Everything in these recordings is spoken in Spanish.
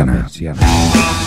persiana.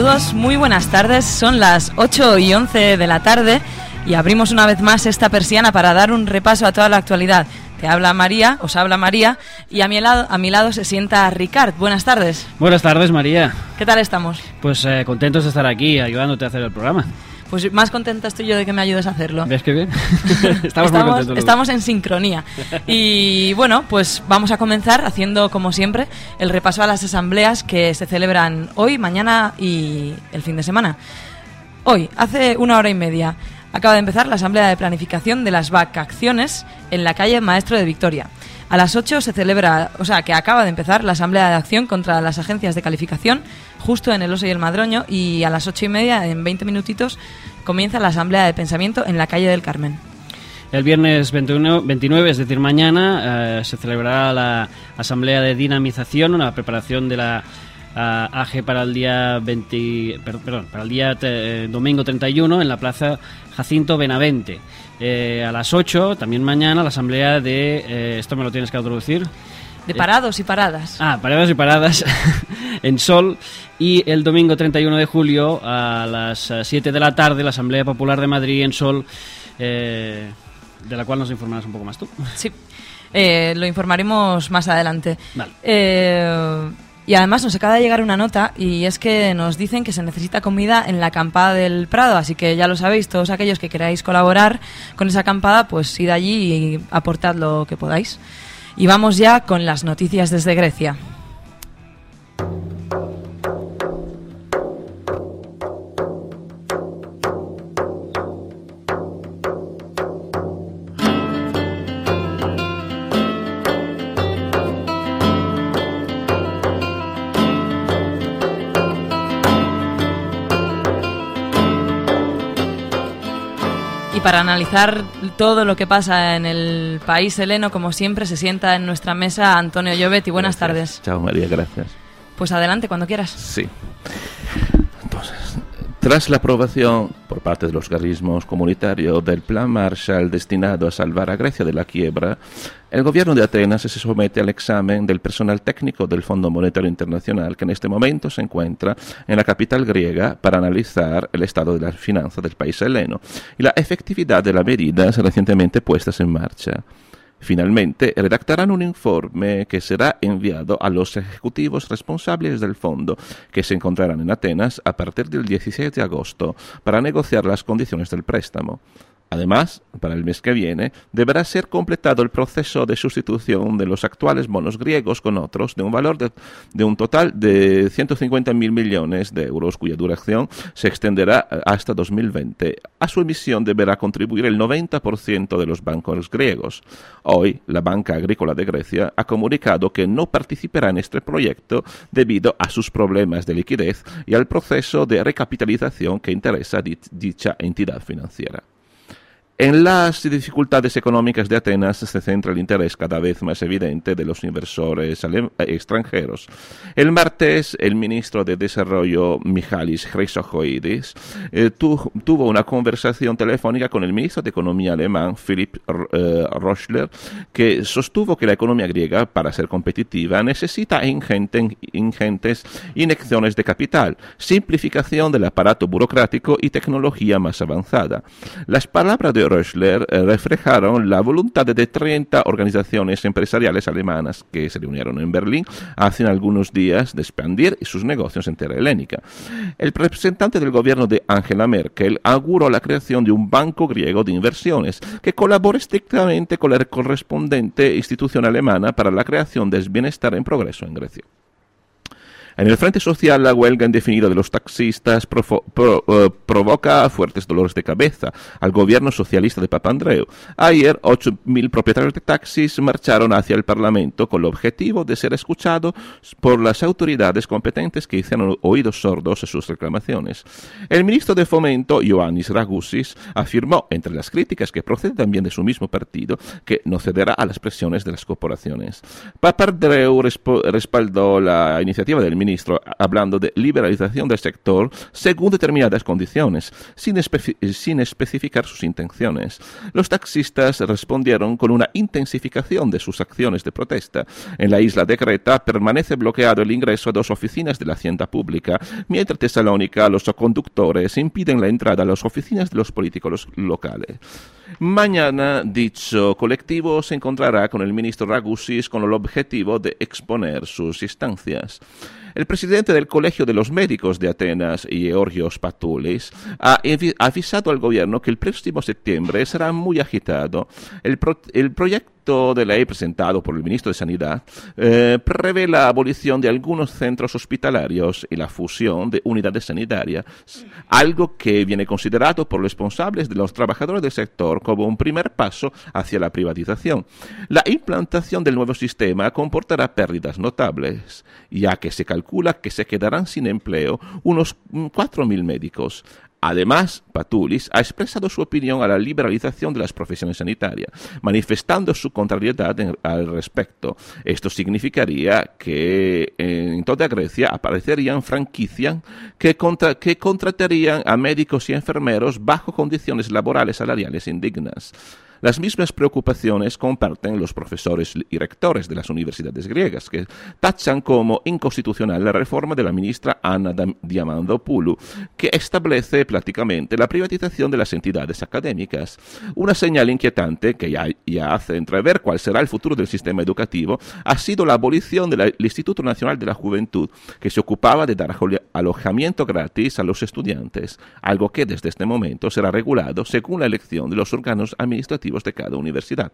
Saludos, muy buenas tardes. Son las 8 y 11 de la tarde y abrimos una vez más esta persiana para dar un repaso a toda la actualidad. Te habla María, os habla María y a mi lado, a mi lado se sienta Ricard. Buenas tardes. Buenas tardes, María. ¿Qué tal estamos? Pues eh, contentos de estar aquí ayudándote a hacer el programa. Pues más contenta estoy yo de que me ayudes a hacerlo. ¿Ves qué bien? estamos, muy contentos. Estamos en sincronía. Y bueno, pues vamos a comenzar haciendo, como siempre, el repaso a las asambleas que se celebran hoy, mañana y el fin de semana. Hoy, hace una hora y media, acaba de empezar la asamblea de planificación de las vacaciones en la calle Maestro de Victoria. A las 8 se celebra, o sea, que acaba de empezar la Asamblea de Acción contra las agencias de calificación, justo en el Oso y el Madroño, y a las 8 y media, en 20 minutitos, comienza la Asamblea de Pensamiento en la calle del Carmen. El viernes 21, 29, es decir, mañana, eh, se celebrará la Asamblea de Dinamización, una preparación de la AG para el día 20, perdón, para el día eh, domingo 31 en la Plaza Jacinto Benavente. Eh, a las 8, también mañana, la asamblea de... Eh, esto me lo tienes que introducir. De parados y paradas. Ah, parados y paradas en Sol. Y el domingo 31 de julio a las 7 de la tarde, la Asamblea Popular de Madrid en Sol, eh, de la cual nos informarás un poco más tú. Sí, lo informaremos más adelante. Vale. Y además nos acaba de llegar una nota y es que nos dicen que se necesita comida en la acampada del Prado, así que ya lo sabéis, todos aquellos que queráis colaborar con esa acampada, pues id allí y aportad lo que podáis. Y vamos ya con las noticias desde Grecia. Para analizar todo lo que pasa en el país heleno, como siempre, se sienta en nuestra mesa Antonio Llobet buenas tardes. Chao María, gracias. Pues adelante, cuando quieras. Sí. Tras la aprobación por parte de los organismos comunitarios del Plan Marshall destinado a salvar a Grecia de la quiebra, el gobierno de Atenas se somete al examen del personal técnico del Fondo Monetario Internacional que en este momento se encuentra en la capital griega para analizar el estado de las finanzas del país heleno y la efectividad de las medidas recientemente puestas en marcha. Finalmente, redactarán un informe que será enviado a los ejecutivos responsables del fondo, que se encontrarán en Atenas a partir del 16 de agosto, para negociar las condiciones del préstamo. Además, para el mes que viene, deberá ser completado el proceso de sustitución de los actuales bonos griegos con otros de un valor de, un total de 150.000 millones de euros, cuya duración se extenderá hasta 2020. A su emisión deberá contribuir el 90% de los bancos griegos. Hoy, la Banca Agrícola de Grecia ha comunicado que no participará en este proyecto debido a sus problemas de liquidez y al proceso de recapitalización que interesa dicha entidad financiera. En las dificultades económicas de Atenas se centra el interés cada vez más evidente de los inversores extranjeros. El martes, el ministro de Desarrollo, Michalis Chrysochoidis, eh, tuvo una conversación telefónica con el ministro de Economía alemán, Philipp eh, Roschler, que sostuvo que la economía griega, para ser competitiva, necesita ingentes inyecciones de capital, simplificación del aparato burocrático y tecnología más avanzada. Las palabras de Eh, reflejaron la voluntad de 30 organizaciones empresariales alemanas que se reunieron en Berlín hace algunos días de expandir sus negocios en tierra helénica. El representante del gobierno de Angela Merkel auguró la creación de un banco griego de inversiones que colabore estrictamente con la correspondiente institución alemana para la creación del bienestar en progreso en Grecia. En el Frente Social, la huelga indefinida de los taxistas eh, provoca fuertes dolores de cabeza al gobierno socialista de Papandreou. Ayer, 8.000 propietarios de taxis marcharon hacia el Parlamento con el objetivo de ser escuchados por las autoridades competentes que hicieron oídos sordos a sus reclamaciones. El ministro de Fomento, Ioannis Ragusis, afirmó, entre las críticas que proceden también de su mismo partido, que no cederá a las presiones de las corporaciones. Papandreou respaldó la iniciativa del ministro hablando de liberalización del sector según determinadas condiciones, sin, sin especificar sus intenciones. Los taxistas respondieron con una intensificación de sus acciones de protesta. En la isla de Creta permanece bloqueado el ingreso a dos oficinas de la Hacienda Pública, mientras en Tesalónica los conductores impiden la entrada a las oficinas de los políticos locales. Mañana dicho colectivo se encontrará con el ministro Ragusis con el objetivo de exponer sus instancias. El presidente del Colegio de los Médicos de Atenas, Georgios Patoulis, ha avisado al gobierno que el próximo septiembre será muy agitado. El, el proyecto de ley presentado por el ministro de Sanidad eh, prevé la abolición de algunos centros hospitalarios y la fusión de unidades sanitarias, algo que viene considerado por los responsables de los trabajadores del sector como un primer paso hacia la privatización. La implantación del nuevo sistema comportará pérdidas notables, ya que se calcula que se quedarán sin empleo unos 4.000 médicos. Además, Patulis ha expresado su opinión a la liberalización de las profesiones sanitarias, manifestando su contrariedad al respecto. Esto significaría que en toda Grecia aparecerían franquicias que, que contratarían a médicos y enfermeros bajo condiciones laborales salariales indignas. Las mismas preocupaciones comparten los profesores y rectores de las universidades griegas, que tachan como inconstitucional la reforma de la ministra Anna Diamandopoulou, que establece prácticamente la privatización de las entidades académicas. Una señal inquietante que ya, hace entrever cuál será el futuro del sistema educativo ha sido la abolición del Instituto Nacional de la Juventud, que se ocupaba de dar alojamiento gratis a los estudiantes, algo que desde este momento será regulado según la elección de los órganos administrativos de cada universidad.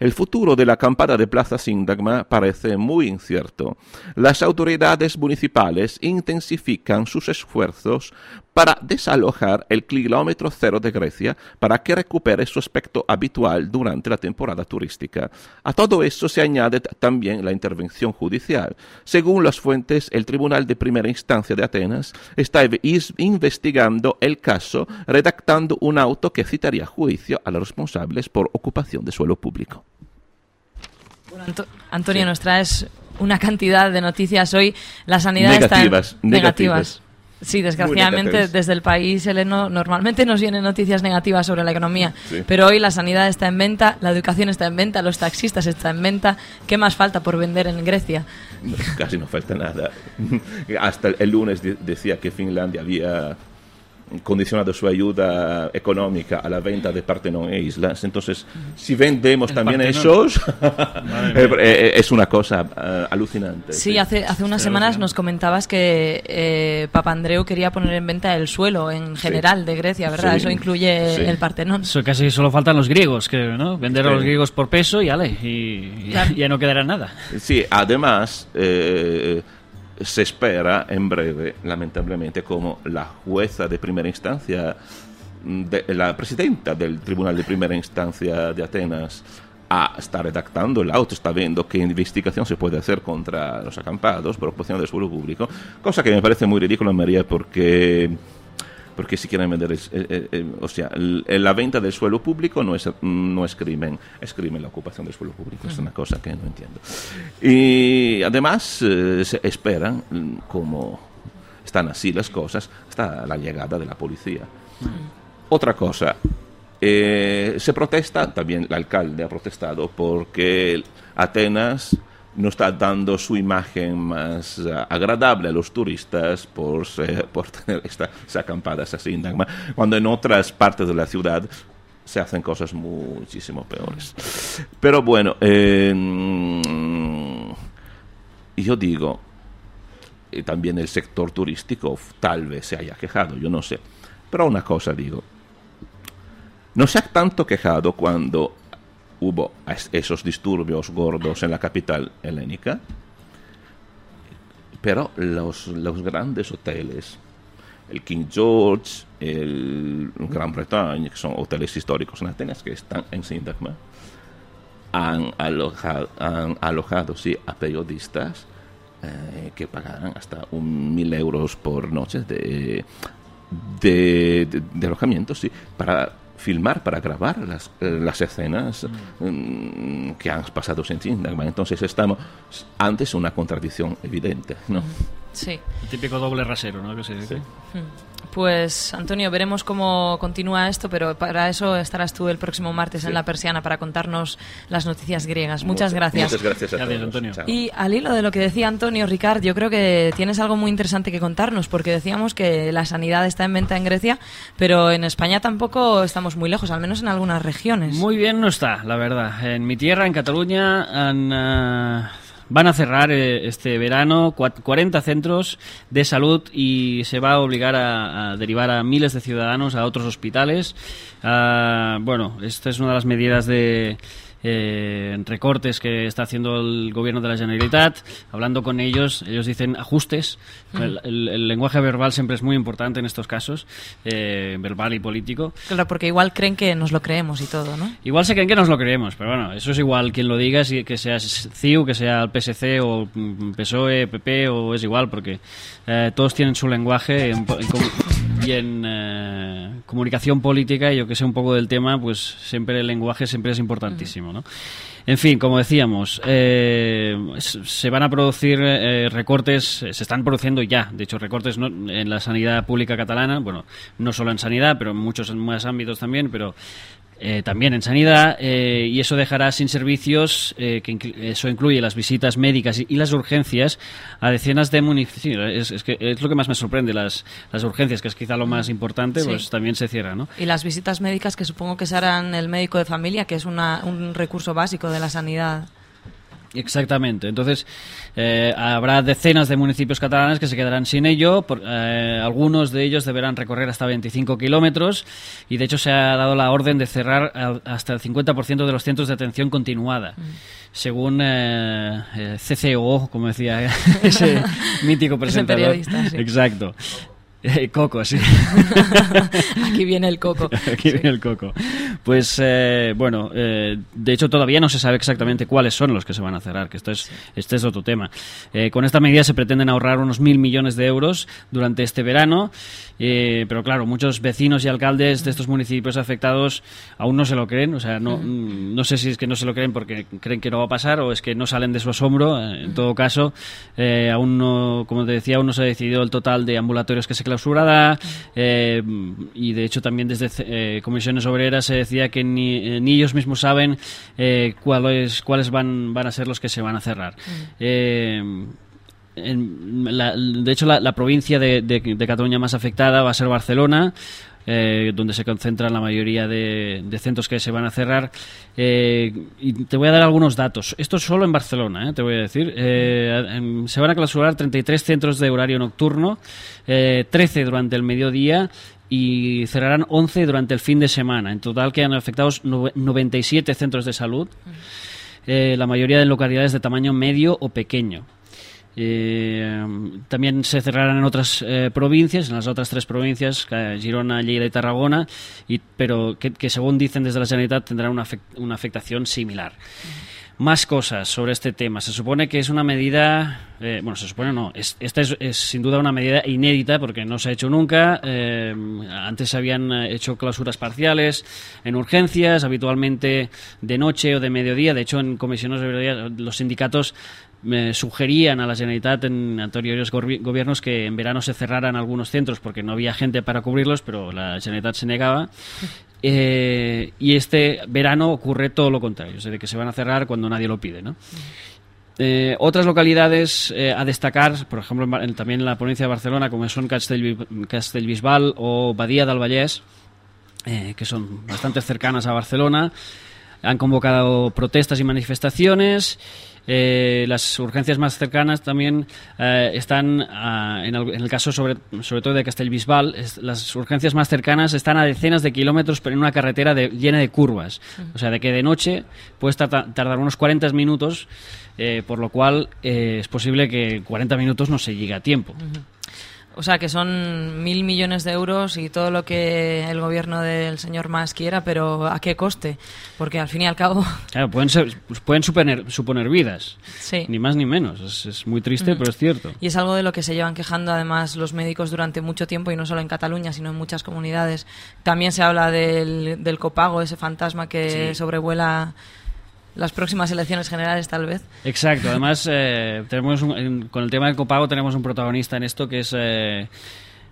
El futuro de la acampada de Plaza Sindagma parece muy incierto. Las autoridades municipales intensifican sus esfuerzos para desalojar el kilómetro cero de Grecia para que recupere su aspecto habitual durante la temporada turística. A todo eso se añade también la intervención judicial. Según las fuentes, el Tribunal de Primera Instancia de Atenas está investigando el caso, redactando un auto que citaría juicio a los responsables por ocupación de suelo público. Antonio, nos traes una cantidad de noticias hoy. La sanidad está negativas. negativas. Sí, desgraciadamente desde el país heleno normalmente nos vienen noticias negativas sobre la economía, pero hoy la sanidad está en venta, la educación está en venta, los taxistas están en venta. ¿Qué más falta por vender en Grecia? casi no falta nada. Hasta el lunes decía que Finlandia había condicionado su ayuda económica a la venta de Partenón e islas. Entonces, si vendemos también esos, eh, eh, es una cosa eh, alucinante. Sí, Hace, hace unas semanas nos comentabas que eh, Papandreou quería poner en venta el suelo en general de Grecia, ¿verdad? Eso incluye el Partenón. Eso casi solo faltan los griegos, creo, ¿no? Vender a los griegos por peso y, ale, y, ya no quedará nada. Sí, además se espera en breve, lamentablemente, como la jueza de primera instancia, la presidenta del Tribunal de Primera Instancia de Atenas, a, está redactando el auto, está viendo qué investigación se puede hacer contra los acampados por del suelo público, cosa que me parece muy ridícula, María, porque porque si quieren vender, o sea, la venta del suelo público no es, no es crimen, es crimen la ocupación del suelo público, es una cosa que no entiendo. Y además eh, se esperan, como están así las cosas, hasta la llegada de la policía. Otra cosa, eh, se protesta, también el alcalde ha protestado porque Atenas no está dando su imagen más uh, agradable a los turistas por, por tener estas acampadas así, cuando en otras partes de la ciudad se hacen cosas muchísimo peores. Pero bueno, eh, yo digo, y también el sector turístico tal vez se haya quejado, yo no sé. Pero una cosa digo, no se ha tanto quejado cuando hubo esos disturbios gordos en la capital helénica, pero los, los grandes hoteles, el King George, el Gran Bretaña, que son hoteles históricos en Atenas que están en Sintagma, han alojado, han alojado sí, a periodistas eh, que pagarán hasta un mil euros por noche de, de, de, alojamiento, sí, para filmar, para grabar las, eh, las escenas mm. que han pasado en Sintagma. Entonces estamos antes una contradicción evidente, ¿no? Sí. El típico doble rasero, ¿no? Que se dice. Pues Antonio, veremos cómo continúa esto, pero para eso estarás tú el próximo martes en La Persiana para contarnos las noticias griegas. Muchas, gracias. Muchas gracias a Gracias, Antonio. Y al hilo de lo que decía Antonio, Ricard, yo creo que tienes algo muy interesante que contarnos, porque decíamos que la sanidad está en venta en Grecia, pero en España tampoco estamos muy lejos, al menos en algunas regiones. Muy bien no está, la verdad. En mi tierra, en Cataluña, han, ah, van a cerrar eh, este verano cua- 40 centros de salud y se va a obligar a, derivar a miles de ciudadanos a otros hospitales. Ah, bueno, esta es una de las medidas de eh, recortes que está haciendo el gobierno de la Generalitat. Hablando con ellos, ellos dicen ajustes. El, el- el lenguaje verbal siempre es muy importante en estos casos, eh, verbal y político. Claro, porque igual creen que nos lo creemos y todo, ¿no? Igual se creen que nos lo creemos, pero bueno, eso es igual quien lo diga, si que sea CIU, que sea el PSC o mm, PSOE, PP o es igual, porque eh, todos tienen su lenguaje en en com- y en eh, comunicación política, y yo que sé un poco del tema, pues siempre el lenguaje siempre es importantísimo, ¿no? En fin, como decíamos, eh, se van a producir eh, recortes, eh, se están produciendo ya, de hecho, recortes no- en la sanidad pública catalana, bueno, no solo en sanidad, pero en muchos más ámbitos también, pero eh, también en sanidad, eh, y eso dejará sin servicios, eh, que inclu- eso incluye las visitas médicas y, y las urgencias a decenas de municipios. es, es que es lo que más me sorprende, las, las urgencias, que es quizá lo más importante, Sí. pues también se cierran, ¿no? Y las visitas médicas que supongo que se harán el médico de familia, que es una, un recurso básico de la sanidad. Exactamente. Entonces, eh, habrá decenas de municipios catalanes que se quedarán sin ello. Por- eh, algunos de ellos deberán recorrer hasta 25 kilómetros y, de hecho, se ha dado la orden de cerrar al- hasta el 50% de los centros de atención continuada. Según eh, eh, CCO, como decía ese mítico Ese presentador. periodista, sí. Exacto. Coco, sí. Aquí viene el coco. Aquí viene el coco. Pues eh, bueno, eh, de hecho todavía no se sabe exactamente cuáles son los que se van a cerrar, que esto es, este es otro tema. Eh, con esta medida se pretenden ahorrar unos mil millones de euros durante este verano, eh, pero claro, muchos vecinos y alcaldes de estos municipios afectados aún no se lo creen, o sea, no, mm, no sé si es que no se lo creen porque creen que no va a pasar o es que no salen de su asombro. Eh, en todo caso, eh, aún no, como te decía, aún no se ha decidido el total de ambulatorios que se clausurará. Eh, y de hecho también desde eh, comisiones obreras se decía que ni, ni ellos mismos saben eh, cuáles cuáles van van a ser los que se van a cerrar. Eh, en la- de hecho, la, la provincia de, de- de Cataluña más afectada va a ser Barcelona, eh, donde se concentran la mayoría de, de centros que se van a cerrar. Eh, y te voy a dar algunos datos. Esto es solo en Barcelona, eh, te voy a decir. Eh, se van a clausurar 33 centros de horario nocturno, eh, 13 durante el mediodía y cerrarán 11 durante el fin de semana. En total quedan afectados nove- 97 centros de salud, eh, la mayoría en localidades de tamaño medio o pequeño. Eh, también se cerrarán en otras eh, provincias, en las otras tres provincias, Girona, Lleida y Tarragona, y, pero que, según dicen desde la Sanidad tendrán una, una afectación similar. Más cosas sobre este tema. Se supone que es una medida, eh, bueno, se supone no, es, esta es, es sin duda una medida inédita porque no se ha hecho nunca. Eh, antes se habían eh, hecho clausuras parciales en urgencias, habitualmente de noche o de mediodía. De hecho, en comisiones de mediodía los sindicatos me sugerían a la Generalitat en anteriores gobiernos que en verano se cerraran algunos centros porque no había gente para cubrirlos, pero la Generalitat se negaba. Eh, y este verano ocurre todo lo contrario, es decir, que se van a cerrar cuando nadie lo pide, ¿no? Eh, otras localidades eh, a destacar, por ejemplo, en también en la provincia de Barcelona, como son Castellbi- Castellbisbal o Badía del Vallès, que son bastante cercanas a Barcelona, han convocado protestas y manifestaciones. Eh, las urgencias más cercanas también eh, están, ah, en, el, caso sobre, sobre todo de Castellbisbal, las urgencias más cercanas están a decenas de kilómetros pero en una carretera llena de curvas. O sea, de que de noche puedes tardar unos 40 minutos, eh, por lo cual es posible que 40 minutos no se llegue a tiempo. O sea, que son mil millones de euros y todo lo que el gobierno del señor Mas quiera, pero ¿a qué coste? Porque al fin y al cabo... Claro, pueden, ser, pueden suponer, suponer vidas. Sí. Ni más ni menos. Es, muy triste, pero es cierto. Y es algo de lo que se llevan quejando además los médicos durante mucho tiempo, y no solo en Cataluña, sino en muchas comunidades. También se habla del, del copago, ese fantasma que sobrevuela las próximas elecciones generales, tal vez. Exacto. Además, eh, tenemos con el tema del copago tenemos un protagonista en esto que es... Eh,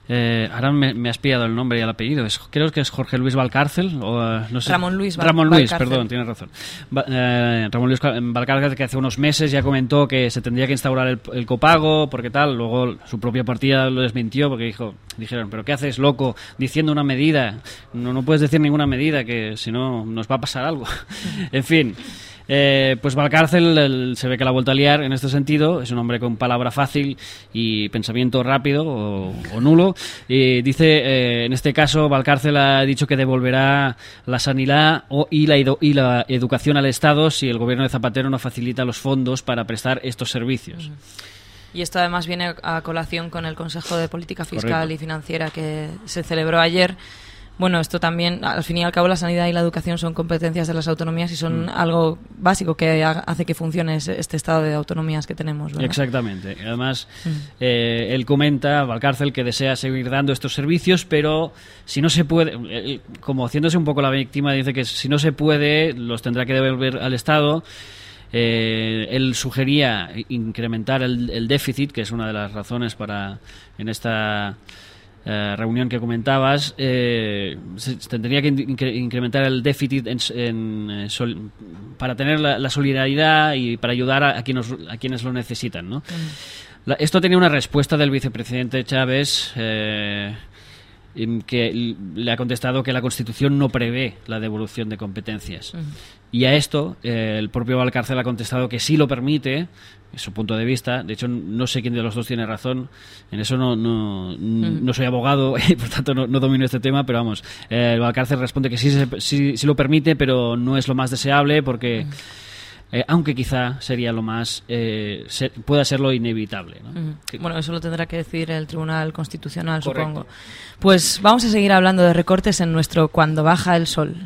eh, ahora me, has pillado el nombre y el apellido. creo que es Jorge Luis Valcárcel. O, no sé. Ramón Luis Ramón Luis, perdón, tienes razón. Ramón Luis Valcárcel, que hace unos meses ya comentó que se tendría que instaurar el, copago, porque tal. Luego su propia partida lo desmintió, porque dijo, dijeron, ¿pero qué haces, loco, diciendo una medida? No, no puedes decir ninguna medida, que si no nos va a pasar algo. en fin. Eh, pues Valcárcel se ve que la vuelta a liar en este sentido. Es un hombre con palabra fácil y pensamiento rápido o, nulo. Y dice, eh, en este caso, Valcárcel ha dicho que devolverá la sanidad y, la, y la educación al Estado si el gobierno de Zapatero no facilita los fondos para prestar estos servicios. Y esto además viene a colación con el Consejo de Política Fiscal y Financiera que se celebró ayer bueno, esto también, al fin y al cabo, la sanidad y la educación son competencias de las autonomías y son mm. algo básico que hace que funcione este estado de autonomías que tenemos. Exactamente. Además, mm. eh, él comenta, Valcárcel, que desea seguir dando estos servicios, pero si no se puede, como haciéndose un poco la víctima, dice que si no se puede, los tendrá que devolver al Estado. Eh, él sugería incrementar el, el, déficit, que es una de las razones para en esta eh, reunión que comentabas, eh, se, tendría que incrementar el déficit en, eh, para tener la, solidaridad y para ayudar a, quienes, a quienes lo necesitan. ¿no? esto tenía una respuesta del vicepresidente Chávez que le ha contestado que la Constitución no prevé la devolución de competencias. Y a esto el propio Valcárcel ha contestado que sí lo permite, es su punto de vista. De hecho, no sé quién de los dos tiene razón. En eso no, no, no soy abogado y por tanto no, domino este tema, pero vamos, eh, el Valcárcel responde que sí, sí, sí, lo permite, pero no es lo más deseable porque... Eh, aunque quizá sería lo más, eh, pueda ser lo inevitable. Bueno, eso lo tendrá que decir el Tribunal Constitucional, supongo. Pues vamos a seguir hablando de recortes en nuestro Cuando baja el sol.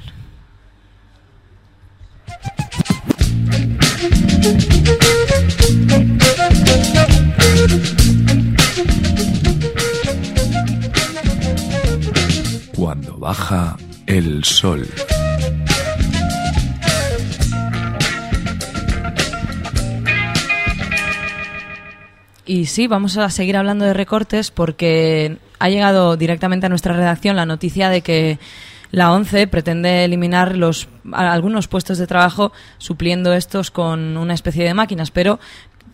Cuando baja el sol. Y sí, vamos a seguir hablando de recortes porque ha llegado directamente a nuestra redacción la noticia de que la ONCE pretende eliminar los, algunos puestos de trabajo supliendo estos con una especie de máquinas, pero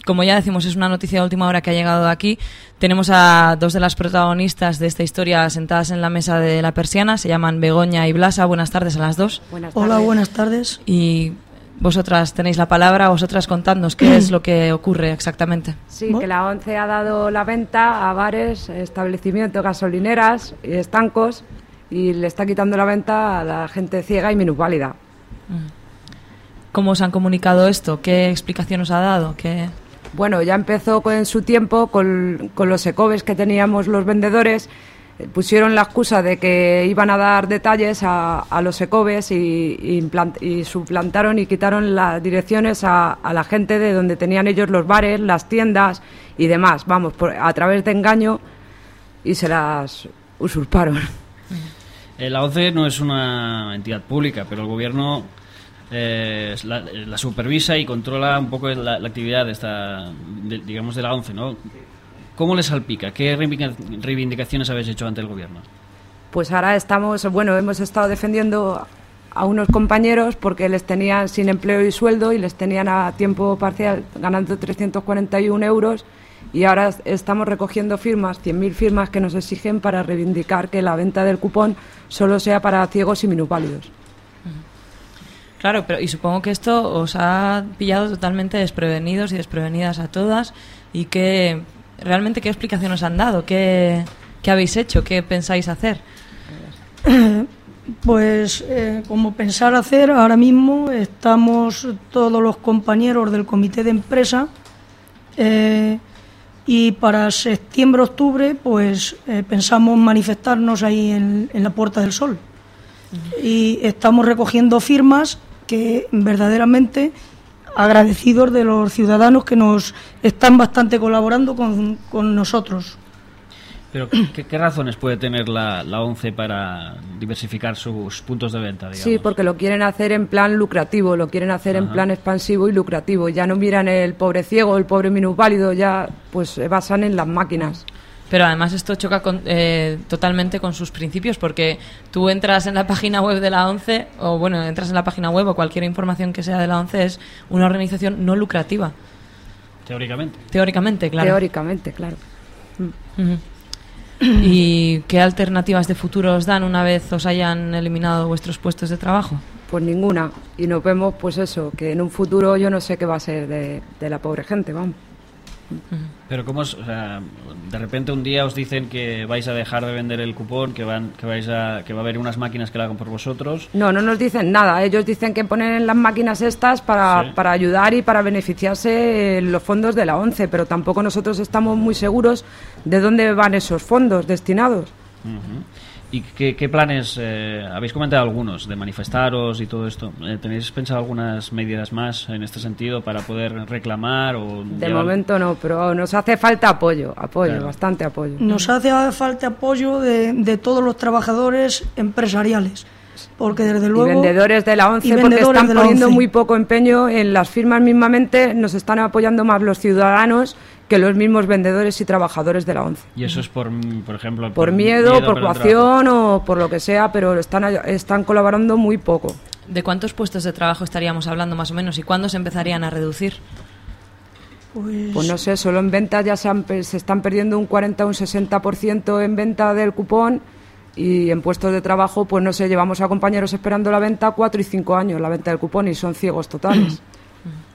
como ya decimos, es una noticia de última hora que ha llegado aquí. Tenemos a dos de las protagonistas de esta historia sentadas en la mesa de la persiana. Se llaman Begoña y Blasa. Buenas tardes a las dos. Hola, buenas tardes. Y vosotras tenéis la palabra, vosotras contadnos qué es lo que ocurre exactamente. Sí, que la ONCE ha dado la venta a bares, establecimientos, gasolineras y estancos y le está quitando la venta a la gente ciega y minusválida. ¿Cómo os han comunicado esto? ¿Qué explicación os ha dado? ¿Qué... Bueno, ya empezó en su tiempo con, los ecobes que teníamos los vendedores. Eh, pusieron la excusa de que iban a dar detalles a, los ecobes y, suplantaron y quitaron las direcciones a, la gente de donde tenían ellos los bares, las tiendas y demás. Vamos, a través de engaño y se las usurparon. La OCE no es una entidad pública, pero el gobierno eh, la, supervisa y controla un poco la, actividad de esta, digamos, de la ONCE, ¿no? ¿Cómo le salpica? ¿Qué reivindicaciones habéis hecho ante el gobierno? Pues ahora estamos, bueno, hemos estado defendiendo a unos compañeros porque les tenían sin empleo y sueldo y les tenían a tiempo parcial ganando 341 euros y ahora estamos recogiendo firmas, 100.000 firmas que nos exigen para reivindicar que la venta del cupón solo sea para ciegos y minusválidos. Claro, pero y supongo que esto os ha pillado totalmente desprevenidos y desprevenidas a todas y que realmente qué explicación os han dado, qué, qué habéis hecho, qué pensáis hacer. Pues eh, como pensar hacer, ahora mismo estamos todos los compañeros del comité de empresa eh, y para septiembre-octubre pues eh, pensamos manifestarnos ahí en, en la Puerta del Sol. Y estamos recogiendo firmas que verdaderamente agradecidos de los ciudadanos que nos están bastante colaborando con, con nosotros. Pero, ¿qué, qué razones puede tener la, la ONCE para diversificar sus puntos de venta? Digamos? Sí, porque lo quieren hacer en plan lucrativo, lo quieren hacer en plan expansivo y lucrativo. Ya no miran el pobre ciego, el pobre minusválido, ya pues se basan en las máquinas. Pero además esto choca con- eh, totalmente con sus principios porque tú entras en la página web de la ONCE o bueno, entras en la página web o cualquier información que sea de la ONCE es una organización no lucrativa, Teóricamente. teóricamente, claro. Teóricamente, claro. ¿Y qué alternativas de futuro os dan una vez os hayan eliminado vuestros puestos de trabajo? Pues ninguna. Y nos vemos, pues eso, que en un futuro yo no sé qué va a ser de, de la pobre gente, vamos. Pero cómo es, o sea, de repente un día os dicen que vais a dejar de vender el cupón, que van, que vais a, que va a haber unas máquinas que lo hagan por vosotros. No, no nos dicen nada. Ellos dicen que ponen las máquinas estas para, Sí. para ayudar y para beneficiarse en los fondos de la ONCE, pero tampoco nosotros estamos muy seguros de dónde van esos fondos destinados. Ujú. ¿Y qué, qué planes? eh, habéis comentado algunos de manifestaros y todo esto. Eh, ¿Tenéis pensado algunas medidas más en este sentido para poder reclamar o De llevar- momento no, pero nos hace falta apoyo, apoyo, Claro. bastante apoyo. Nos hace falta apoyo de, de todos los trabajadores empresariales, porque desde Y luego... vendedores de la y ONCE porque están poniendo muy poco empeño en las firmas mismamente, nos están apoyando más los ciudadanos que los mismos vendedores y trabajadores de la ONCE. Y eso es por, por ejemplo, Por miedo, por coacción o por lo que sea, pero están, están colaborando muy poco. ¿De cuántos puestos de trabajo estaríamos hablando más o menos y cuándo se empezarían a reducir? Pues, Pues no sé, solo en ventas ya se, han se están perdiendo un 40 o un 60% en venta del cupón y en puestos de trabajo, pues no sé, llevamos a compañeros esperando la venta cuatro y cinco años, la venta del cupón, y son ciegos totales.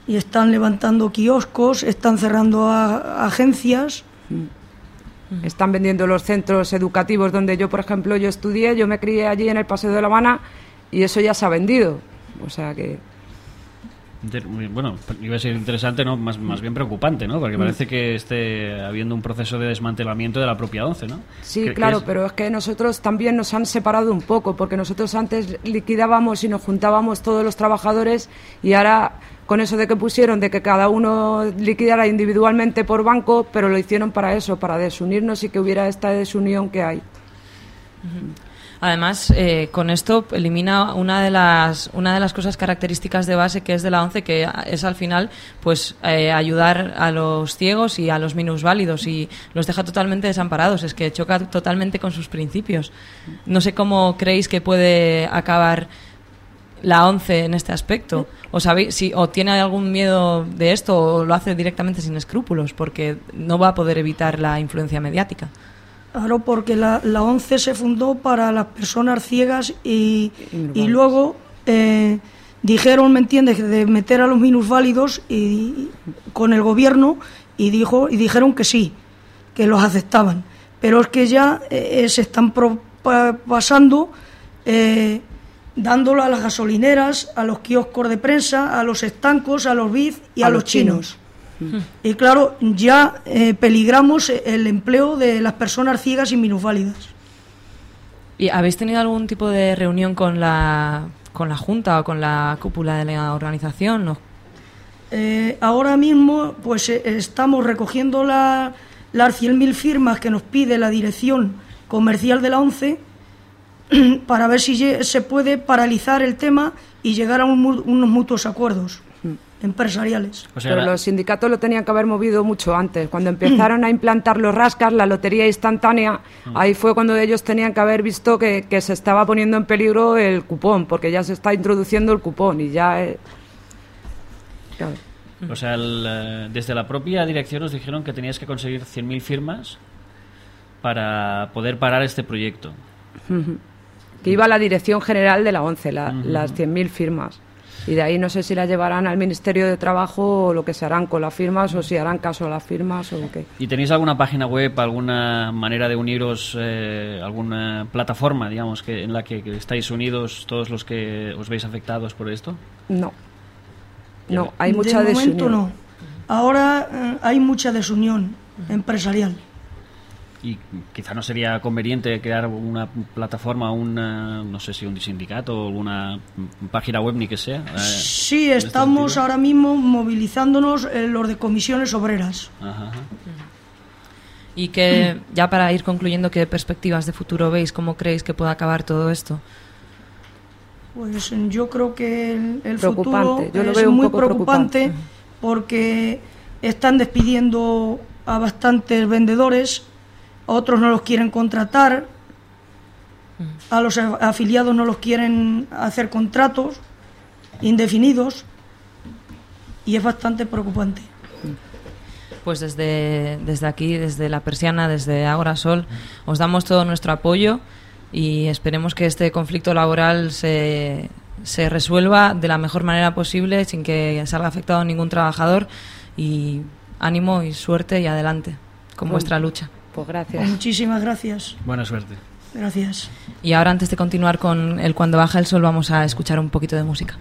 y están levantando kioscos, están cerrando a- agencias. Están vendiendo los centros educativos donde yo, por ejemplo, yo estudié, yo me crié allí en el Paseo de la Habana y eso ya se ha vendido. O sea que Bueno, iba a ser interesante, ¿no? Más, más bien preocupante, ¿no? Mm. Porque parece que esté habiendo un proceso de desmantelamiento de la propia ONCE, ¿no? sí, claro, es- pero es que nosotros también nos han separado un poco, porque nosotros antes liquidábamos y nos juntábamos todos los trabajadores y ahora con eso de que pusieron de que cada uno liquidara individualmente por banco, pero lo hicieron para eso, para desunirnos y que hubiera esta desunión que hay. Además, eh, con esto elimina una de las una de las cosas características de base que es de la ONCE, que es al final pues eh, ayudar a los ciegos y a los minusválidos y los deja totalmente desamparados. Es que choca totalmente con sus principios. No sé cómo creéis que puede acabar la ONCE en este aspecto. ¿O, sabéis, si, ¿O tiene algún miedo de esto o lo hace directamente sin escrúpulos? Porque no va a poder evitar la influencia mediática. Claro, porque la, la ONCE se fundó para las personas ciegas y, y luego eh, dijeron, ¿me entiendes?, de meter a los minusválidos y, con el gobierno y, dijo, y dijeron que sí, que los aceptaban. Pero es que ya eh, se están pro- pa- pasando eh, dándolo a las gasolineras, a los kioscos de prensa, a los estancos, a los BIF y a, A los los chinos. chinos. Y claro, ya eh, peligramos el empleo de las personas ciegas y minusválidas. ¿Y habéis tenido algún tipo de reunión con la, con la Junta o con la cúpula de la organización? ¿no? Eh, ahora mismo, pues eh, estamos recogiendo la- las 100.000 firmas que nos pide la dirección comercial de la ONCE para ver si se puede paralizar el tema y llegar a un mu- unos mutuos acuerdos empresariales. o sea, Pero la- los sindicatos lo tenían que haber movido mucho antes. Cuando empezaron a implantar los rascas, la lotería instantánea, ahí fue cuando ellos tenían que haber visto que, que se estaba poniendo en peligro el cupón, porque ya se está introduciendo el cupón y ya... eh, claro. o sea, el, eh, desde la propia dirección os dijeron que teníais que conseguir 100.000 firmas para poder parar este proyecto. Que iba a la dirección general de la ONCE, la- las 100.000 firmas. Y de ahí no sé si la llevarán al Ministerio de Trabajo o lo que se harán con las firmas o si harán caso a las firmas o qué. ¿Y tenéis alguna página web, alguna manera de uniros, eh, alguna plataforma, digamos, que en la que, estáis unidos todos los que os veis afectados por esto? No. No, hay mucha de momento no. Ahora eh, hay mucha desunión empresarial y quizá no sería conveniente crear una plataforma, una, no sé si un sindicato o alguna página web ni que sea. Eh, sí, este estamos ahora mismo movilizándonos en los de comisiones obreras. Y que, ya para ir concluyendo, ¿qué perspectivas de futuro veis? ¿Cómo creéis que pueda acabar todo esto? Pues yo creo que el, futuro es muy preocupante porque están despidiendo a bastantes vendedores otros no los quieren contratar, a los afiliados no los quieren hacer contratos indefinidos y es bastante preocupante. Pues desde, desde aquí, desde la persiana, desde Agora Sol, os damos todo nuestro apoyo y esperemos que este conflicto laboral se, se resuelva de la mejor manera posible sin que salga afectado ningún trabajador y ánimo y suerte y adelante con vuestra lucha. Pues gracias. muchísimas gracias. Buena suerte. Gracias. Y ahora antes de continuar con el Cuando baja el sol vamos a escuchar un poquito de música.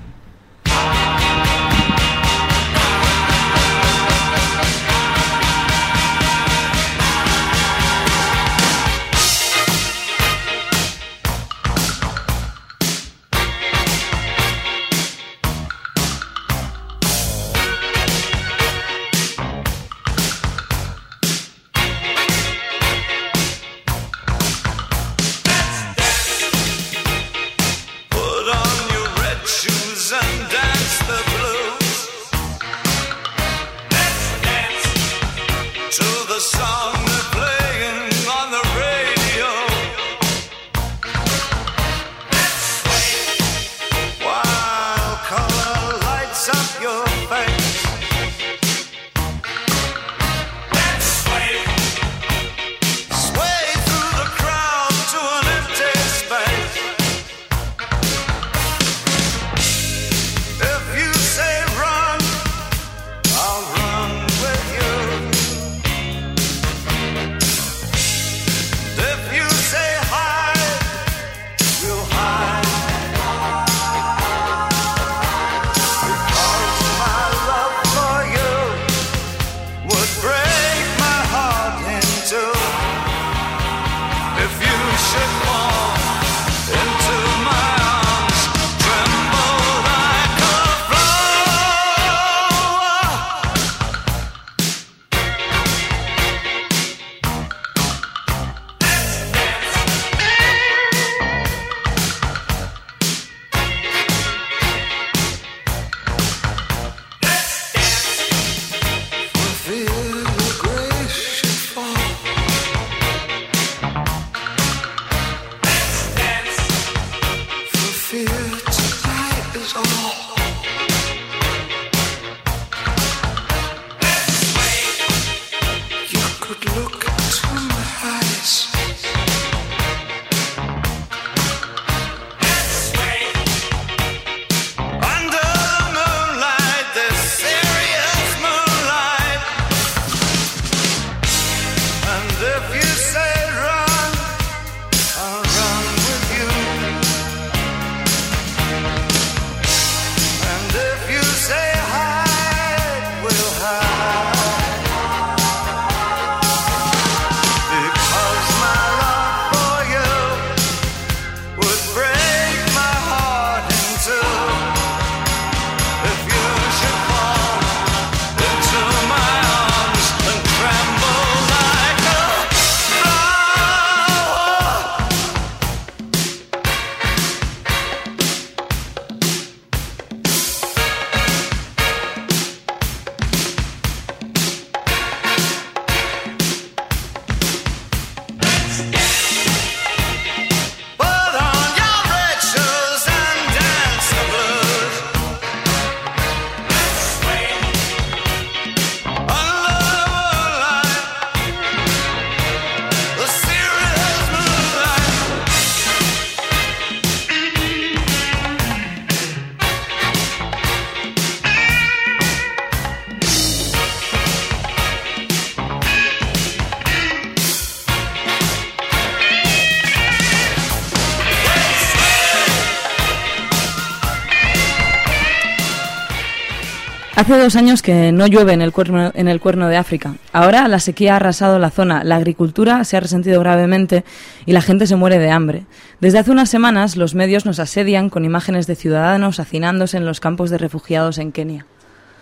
Hace dos años que no llueve en el, cuerno, de África. Ahora la sequía ha arrasado la zona, la agricultura se ha resentido gravemente y la gente se muere de hambre. Desde hace unas semanas los medios nos asedian con imágenes de ciudadanos hacinándose en los campos de refugiados en Kenia.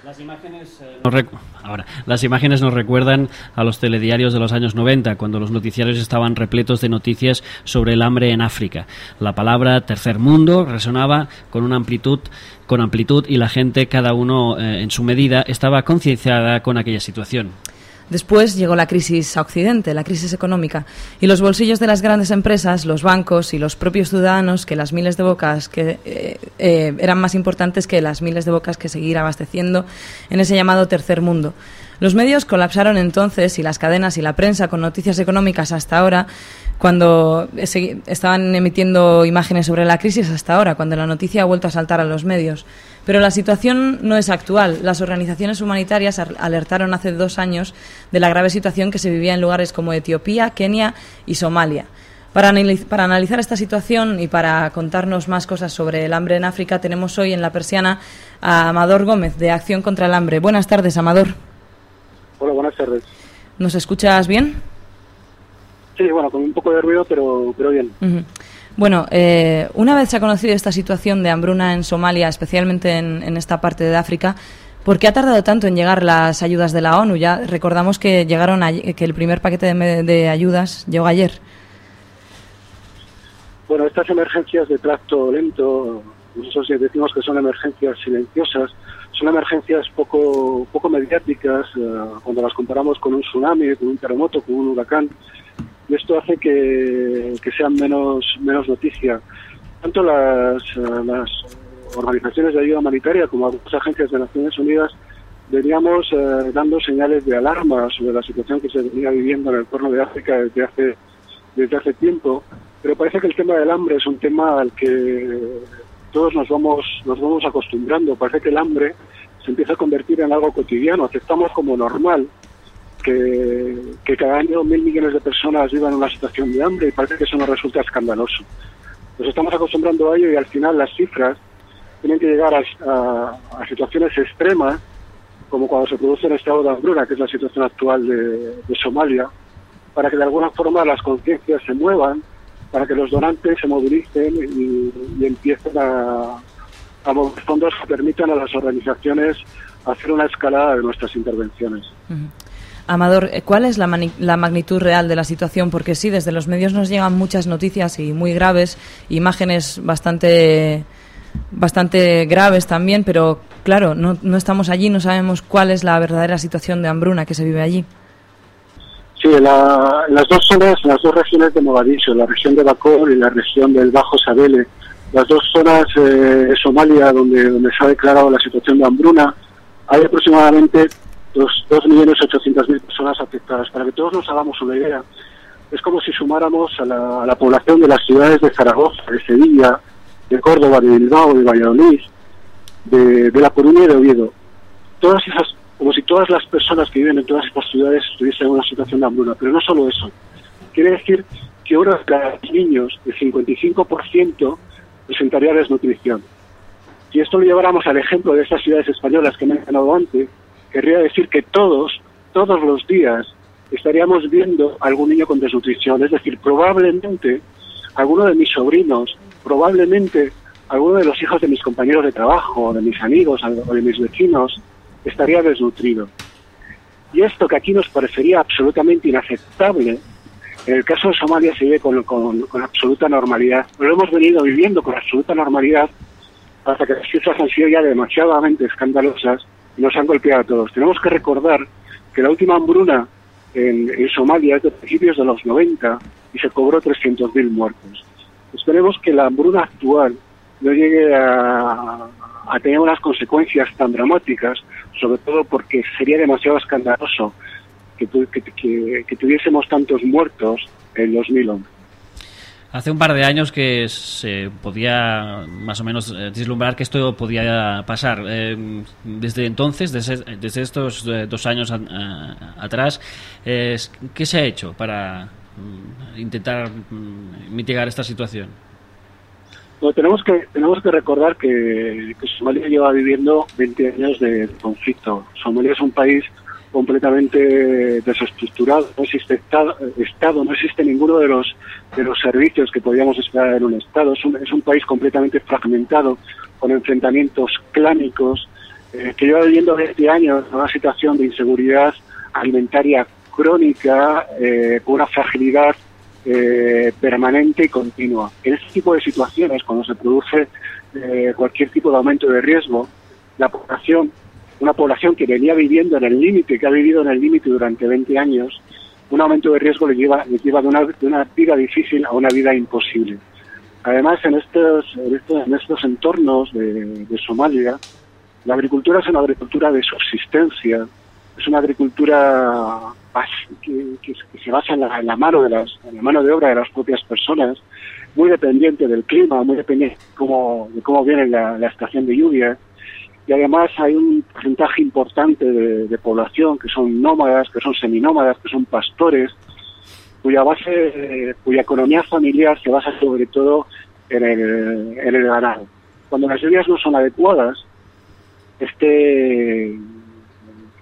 Las imágenes, eh, nos ahora, las imágenes nos recuerdan a los telediarios de los años 90, cuando los noticiarios estaban repletos de noticias sobre el hambre en África. La palabra tercer mundo resonaba con una amplitud, con amplitud y la gente, cada uno eh, en su medida, estaba concienciada con aquella situación. Después llegó la crisis a Occidente, la crisis económica, y los bolsillos de las grandes empresas, los bancos y los propios ciudadanos, que las miles de bocas que eh, eh, eran más importantes que las miles de bocas que seguir abasteciendo en ese llamado tercer mundo. Los medios colapsaron entonces y las cadenas y la prensa con noticias económicas hasta ahora, cuando estaban emitiendo imágenes sobre la crisis hasta ahora, cuando la noticia ha vuelto a saltar a los medios. Pero la situación no es actual. Las organizaciones humanitarias alertaron hace dos años de la grave situación que se vivía en lugares como Etiopía, Kenia y Somalia. Para, analizar esta situación y para contarnos más cosas sobre el hambre en África, tenemos hoy en la persiana a Amador Gómez, de Acción contra el Hambre. Buenas tardes, Amador. Hola, buenas tardes. ¿Nos escuchas bien? Sí, bueno, con un poco de ruido, pero, pero bien. Bueno, eh, una vez se ha conocido esta situación de hambruna en Somalia, especialmente en, esta parte de África, ¿por qué ha tardado tanto en llegar las ayudas de la ONU? Ya recordamos que llegaron que el primer paquete de, ayudas llegó ayer. Bueno, estas emergencias de tracto lento, nosotros decimos que son emergencias silenciosas, son emergencias poco, poco mediáticas eh, cuando las comparamos con un tsunami, con un terremoto, con un huracán. Y esto hace que, sean menos, menos noticia. Tanto las, eh, las organizaciones de ayuda humanitaria como las agencias de Naciones Unidas veníamos eh, dando señales de alarma sobre la situación que se venía viviendo en el Cuerno de África desde hace, desde hace tiempo. Pero parece que el tema del hambre es un tema al que todos nos vamos, nos vamos acostumbrando. Parece que el hambre se empieza a convertir en algo cotidiano. Aceptamos como normal que, cada año mil millones de personas vivan una situación de hambre y parece que eso nos resulta escandaloso. Nos estamos acostumbrando a ello y al final las cifras tienen que llegar a, situaciones extremas, como cuando se produce el estado de hambruna, que es la situación actual de Somalia, para que de alguna forma las conciencias se muevan para que los donantes se movilicen y, empiecen a, a fondos que permitan a las organizaciones hacer una escalada de nuestras intervenciones. Amador, eh, ¿cuál es la, la, magnitud real de la situación? Porque sí, desde los medios nos llegan muchas noticias y muy graves, imágenes bastante, bastante graves también, pero claro, no, no estamos allí, no sabemos cuál es la verdadera situación de hambruna que se vive allí. Sí, la, las dos zonas, las dos regiones de Mogadiscio, la región de Bacor y la región del Bajo Sabele, las dos zonas eh, de Somalia donde, donde se ha declarado la situación de hambruna, hay aproximadamente 2.800.000 personas afectadas. Para que todos nos hagamos una idea, es como si sumáramos a la, a la población de las ciudades de Zaragoza, de Sevilla, de Córdoba, de Bilbao, de Valladolid, de, de La Coruña y de Oviedo. Todas esas como si todas las personas que viven en todas estas ciudades estuviesen en una situación de hambruna. Pero no solo eso. Quiere decir que uno de cada niños, el 55%, presentaría desnutrición. Si esto lo lleváramos al ejemplo de estas ciudades españolas que he mencionado antes, querría decir que todos, todos los días, estaríamos viendo algún niño con desnutrición. Es decir, probablemente alguno de mis sobrinos, probablemente alguno de los hijos de mis compañeros de trabajo, de mis amigos o de mis vecinos, estaría desnutrido. Y esto que aquí nos parecería absolutamente inaceptable, en el caso de Somalia se vive con, con, absoluta normalidad. Lo hemos venido viviendo con absoluta normalidad hasta que las cifras han sido ya demasiadamente escandalosas y nos han golpeado a todos. Tenemos que recordar que la última hambruna en, en Somalia es de principios de los 90 y se cobró 300.000 muertos. Esperemos que la hambruna actual no llegue a, a tener unas consecuencias tan dramáticas, sobre todo porque sería demasiado escandaloso que, que, tuviésemos tantos muertos en 2011. Hace un par de años que se podía más o menos eh, vislumbrar que esto podía pasar. Eh, desde entonces, desde, estos eh, dos años atrás, ¿qué se ha hecho para mm, intentar mm, mitigar esta situación? Tenemos que recordar que, Somalia lleva viviendo 20 años de conflicto. Somalia es un país completamente desestructurado, no existe estado, no existe ninguno de los de los servicios que podíamos esperar en un estado. Es un, es un país completamente fragmentado, con enfrentamientos clánicos, eh, que lleva viviendo 20 años en una situación de inseguridad alimentaria crónica, eh, con una fragilidad eh, permanente y continua. En este tipo de situaciones, cuando se produce eh, cualquier tipo de aumento de riesgo, la población, una población que venía viviendo en el límite, que ha vivido en el límite durante 20 años, un aumento de riesgo le lleva, le lleva de, una, de una vida difícil a una vida imposible. Además, en estos, en estos, entornos de, Somalia, la agricultura es una agricultura de subsistencia, es una agricultura que, se basa en la, mano de las, la mano de obra de las propias personas, muy dependiente del clima, muy dependiente de cómo, de cómo viene la, estación de lluvia. Y además hay un porcentaje importante de, población que son nómadas, que son seminómadas, que son pastores, cuya base, cuya economía familiar se basa sobre todo en el, en el ganado. Cuando las lluvias no son adecuadas, este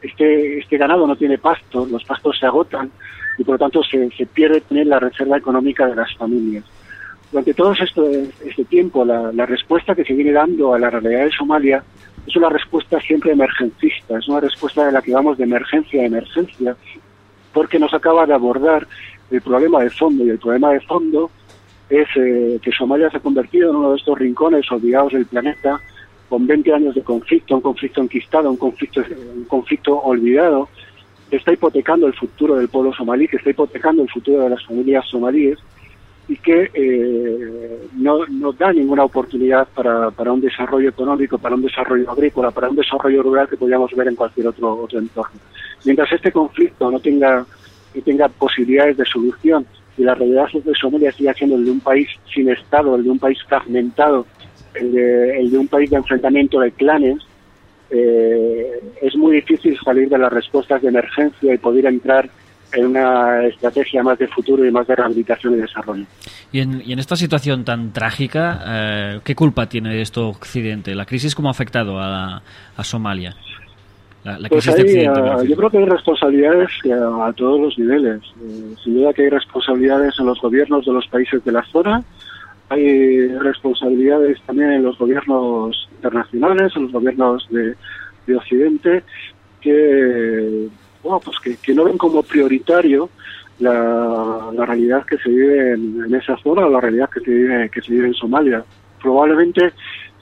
este, este ganado no tiene pasto, los pastos se agotan y por lo tanto se, se pierde tener la reserva económica de las familias. Durante todo este, este tiempo, la, la, respuesta que se viene dando a la realidad de Somalia es una respuesta siempre emergencista, es una respuesta de la que vamos de emergencia a emergencia, porque nos acaba de abordar el problema de fondo, y el problema de fondo es eh, que Somalia se ha convertido en uno de estos rincones olvidados del planeta, con 20 años de conflicto, un conflicto enquistado, un conflicto, un conflicto olvidado, está hipotecando el futuro del pueblo somalí, que está hipotecando el futuro de las familias somalíes y que eh, no, da ninguna oportunidad para, un desarrollo económico, para un desarrollo agrícola, para un desarrollo rural que podríamos ver en cualquier otro, entorno. Mientras este conflicto no tenga, no tenga posibilidades de solución y la realidad de Somalia sigue siendo el de un país sin Estado, el de un país fragmentado, el de, un país de enfrentamiento de clanes, eh, es muy difícil salir de las respuestas de emergencia y poder entrar en una estrategia más de futuro y más de rehabilitación y desarrollo. Y en, y en esta situación tan trágica, eh, ¿qué culpa tiene esto Occidente? ¿La crisis cómo ha afectado a, a Somalia? La, pues ahí, ah, yo creo que hay responsabilidades a, todos los niveles. Eh, sin duda que hay responsabilidades en los gobiernos de los países de la zona, hay responsabilidades también en los gobiernos internacionales, en los gobiernos de, Occidente, que, bueno, pues que, no ven como prioritario la, realidad que se vive en, esa zona o la realidad que se vive, que se vive en Somalia. Probablemente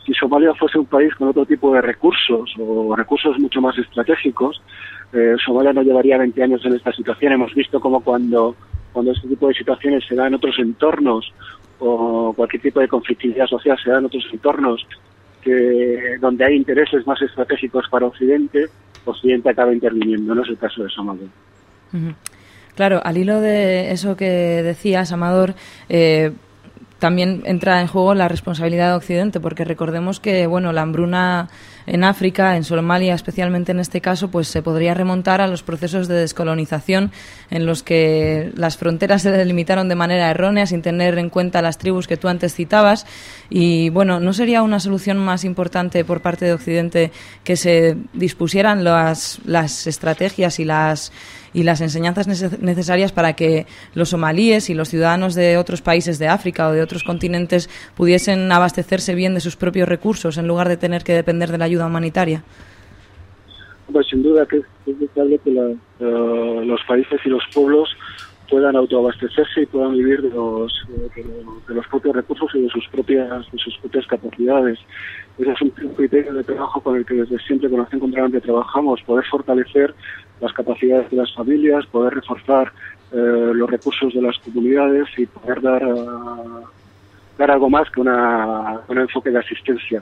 si Somalia fuese un país con otro tipo de recursos o recursos mucho más estratégicos, eh, Somalia no llevaría 20 años en esta situación. Hemos visto como cuando, cuando este tipo de situaciones se dan en otros entornos o cualquier tipo de conflictividad social se da en otros entornos que donde hay intereses más estratégicos para Occidente, Occidente acaba interviniendo. No es el caso de Somalia. Claro, al hilo de eso que decías, Amador, eh, también entra en juego la responsabilidad de Occidente, porque recordemos que bueno, la hambruna en África, en Somalia especialmente en este caso, pues se podría remontar a los procesos de descolonización en los que las fronteras se delimitaron de manera errónea sin tener en cuenta las tribus que tú antes citabas. Y bueno, ¿no sería una solución más importante por parte de Occidente que se dispusieran las, las estrategias y las y las enseñanzas necesarias para que los somalíes y los ciudadanos de otros países de África o de otros continentes pudiesen abastecerse bien de sus propios recursos en lugar de tener que depender de la ayuda humanitaria? Pues sin duda que es necesario que los países y los pueblos puedan autoabastecerse y puedan vivir de los, de, los propios recursos y de sus propias de sus propias capacidades. Ese es un criterio de trabajo con el que desde siempre con Acción Contra trabajamos, poder fortalecer las capacidades de las familias, poder reforzar eh, los recursos de las comunidades y poder dar, eh, dar algo más que una, un enfoque de asistencia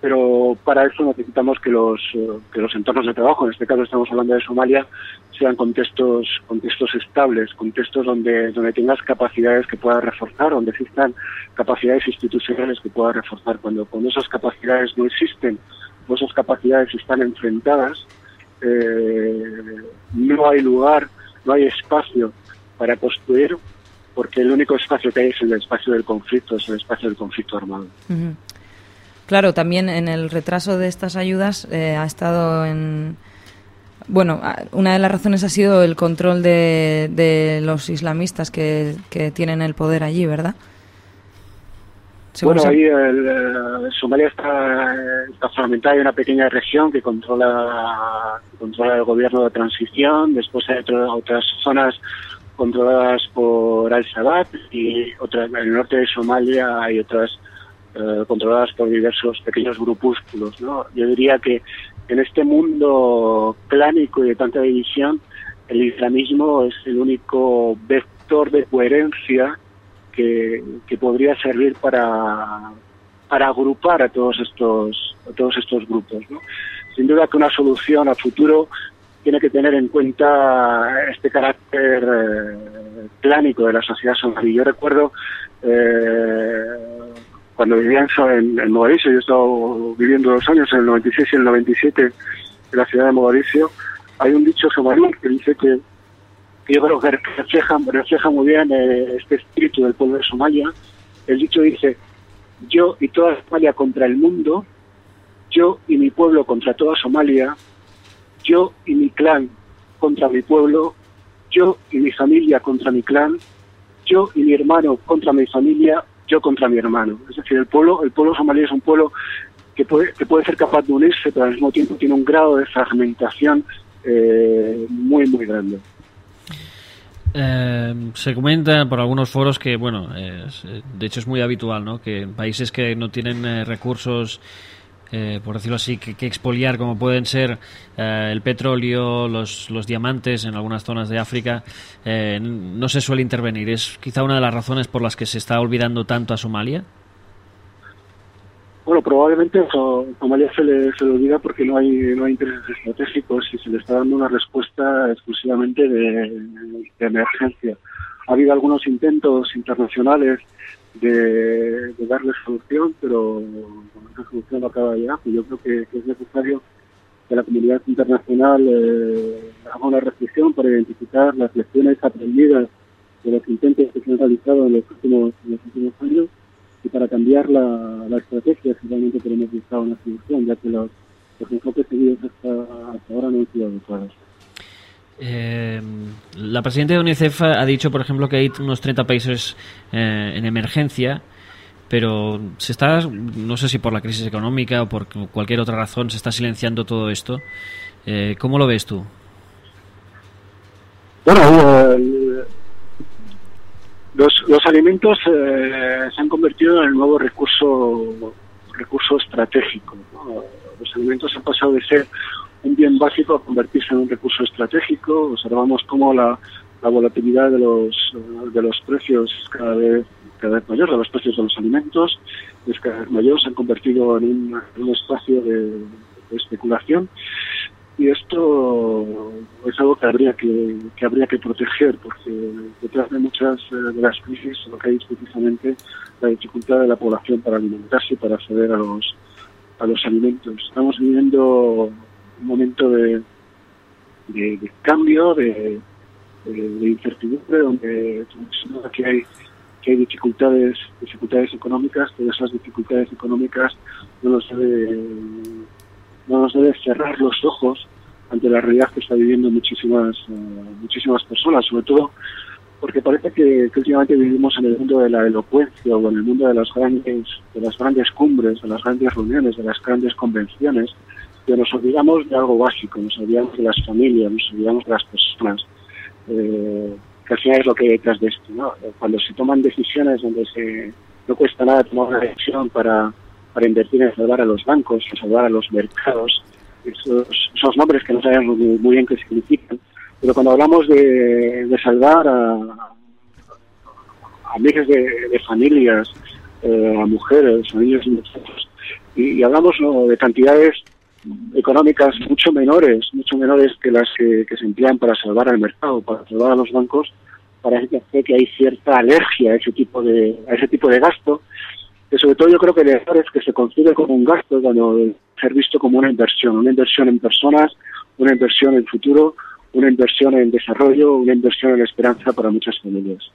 pero para eso necesitamos que los, eh, que los entornos de trabajo, en este caso estamos hablando de Somalia, sean contextos, contextos estables, contextos donde, donde tengas capacidades que puedas reforzar, donde existan capacidades institucionales que puedas reforzar. Cuando, cuando esas capacidades no existen o esas capacidades están enfrentadas, eh, no hay lugar, no hay espacio para construir porque el único espacio que hay es el espacio del conflicto, es el espacio del conflicto armado. Claro, también en el retraso de estas ayudas eh, ha estado en... Bueno, una de las razones ha sido el control de, los islamistas que, tienen el poder allí, ¿verdad? Bueno, ahí el, Somalia está, está, fragmentada, hay una pequeña región que controla, controla el gobierno de transición, después hay otras zonas controladas por Al-Shabaab y otra, en el norte de Somalia hay otras eh, controladas por diversos pequeños grupúsculos. ¿no? Yo diría que en este mundo clánico y de tanta división, el islamismo es el único vector de coherencia que, podría servir para, agrupar a todos estos, todos estos grupos. Sin duda que una solución a futuro tiene que tener en cuenta este carácter eh, de la sociedad somalí. Yo recuerdo eh, cuando vivía en, en, yo he estado viviendo dos años, en el 96 y el 97, en la ciudad de Mogadiscio, hay un dicho somalí que dice que, yo creo que refleja, muy bien eh, este espíritu del pueblo de Somalia. El dicho dice, yo y toda Somalia contra el mundo, yo y mi pueblo contra toda Somalia, yo y mi clan contra mi pueblo, yo y mi familia contra mi clan, yo y mi hermano contra mi familia, yo contra mi hermano. Es decir, el pueblo, el pueblo somalí es un pueblo que puede, que puede ser capaz de unirse, pero al mismo tiempo tiene un grado de fragmentación eh, muy, muy grande. Eh, se comenta por algunos foros que, bueno, de hecho es muy habitual, ¿no? Que países que no tienen eh, recursos eh, por decirlo así, que, expoliar, como pueden ser eh, el petróleo, los, los, diamantes en algunas zonas de África, eh, no se suele intervenir. ¿Es quizá una de las razones por las que se está olvidando tanto a Somalia? Bueno, probablemente a Somalia se le, se le olvida porque no hay, no hay intereses estratégicos y se le está dando una respuesta exclusivamente de emergencia. Ha habido algunos intentos internacionales de, darle solución, pero esa solución no acaba de llegar. Yo creo que, es necesario que la comunidad internacional eh, haga una reflexión para identificar las lecciones aprendidas de los intentos que se han realizado en los últimos, en los últimos años y para cambiar la, la estrategia si realmente queremos buscar una solución, ya que los, los enfoques seguidos hasta, hasta ahora no han sido adecuados. Eh, la presidenta de UNICEF ha dicho, por ejemplo, que hay unos 30 países eh, en emergencia, pero se está, no sé si por la crisis económica o por cualquier otra razón, se está silenciando todo esto. Eh, ¿Cómo lo ves tú? Bueno, los, los alimentos se han convertido en el nuevo recurso recurso estratégico. Los alimentos han pasado de ser un bien básico a convertirse en un recurso estratégico. Observamos cómo la, volatilidad de los, de los precios cada vez, cada vez mayor, de los precios de los alimentos es cada vez mayor, se han convertido en un, espacio de, especulación y esto es algo que habría que, que, habría que proteger porque detrás de muchas eh, de las crisis lo que hay es precisamente la dificultad de la población para alimentarse para acceder a los a los alimentos. Estamos viviendo un momento de, de, cambio, de, de, incertidumbre, donde que hay hay dificultades dificultades económicas, pero esas dificultades económicas no nos debe no nos debe cerrar los ojos ante la realidad que está viviendo muchísimas eh, muchísimas personas, sobre todo porque parece que, que, últimamente vivimos en el mundo de la elocuencia o en el mundo de las grandes de las grandes cumbres, de las grandes reuniones, de las grandes convenciones, nos olvidamos de algo básico, nos olvidamos de las familias, nos olvidamos de las personas, eh, que al final es lo que hay detrás de esto. ¿no? Cuando se toman decisiones donde se, no cuesta nada tomar una decisión para, para invertir en salvar a los bancos, en salvar a los mercados, esos, nombres que no sabemos muy, bien qué significan, pero cuando hablamos de, salvar a, a miles de, familias, eh, a mujeres, a niños y y, hablamos de cantidades económicas mucho menores, mucho menores que las que, se emplean para salvar al mercado, para salvar a los bancos, parece que que hay cierta alergia a ese tipo de a ese tipo de gasto, que sobre todo yo creo que es que se concibe como un gasto cuando ser visto como una inversión, una inversión en personas, una inversión en futuro, una inversión en desarrollo, una inversión en esperanza para muchas familias.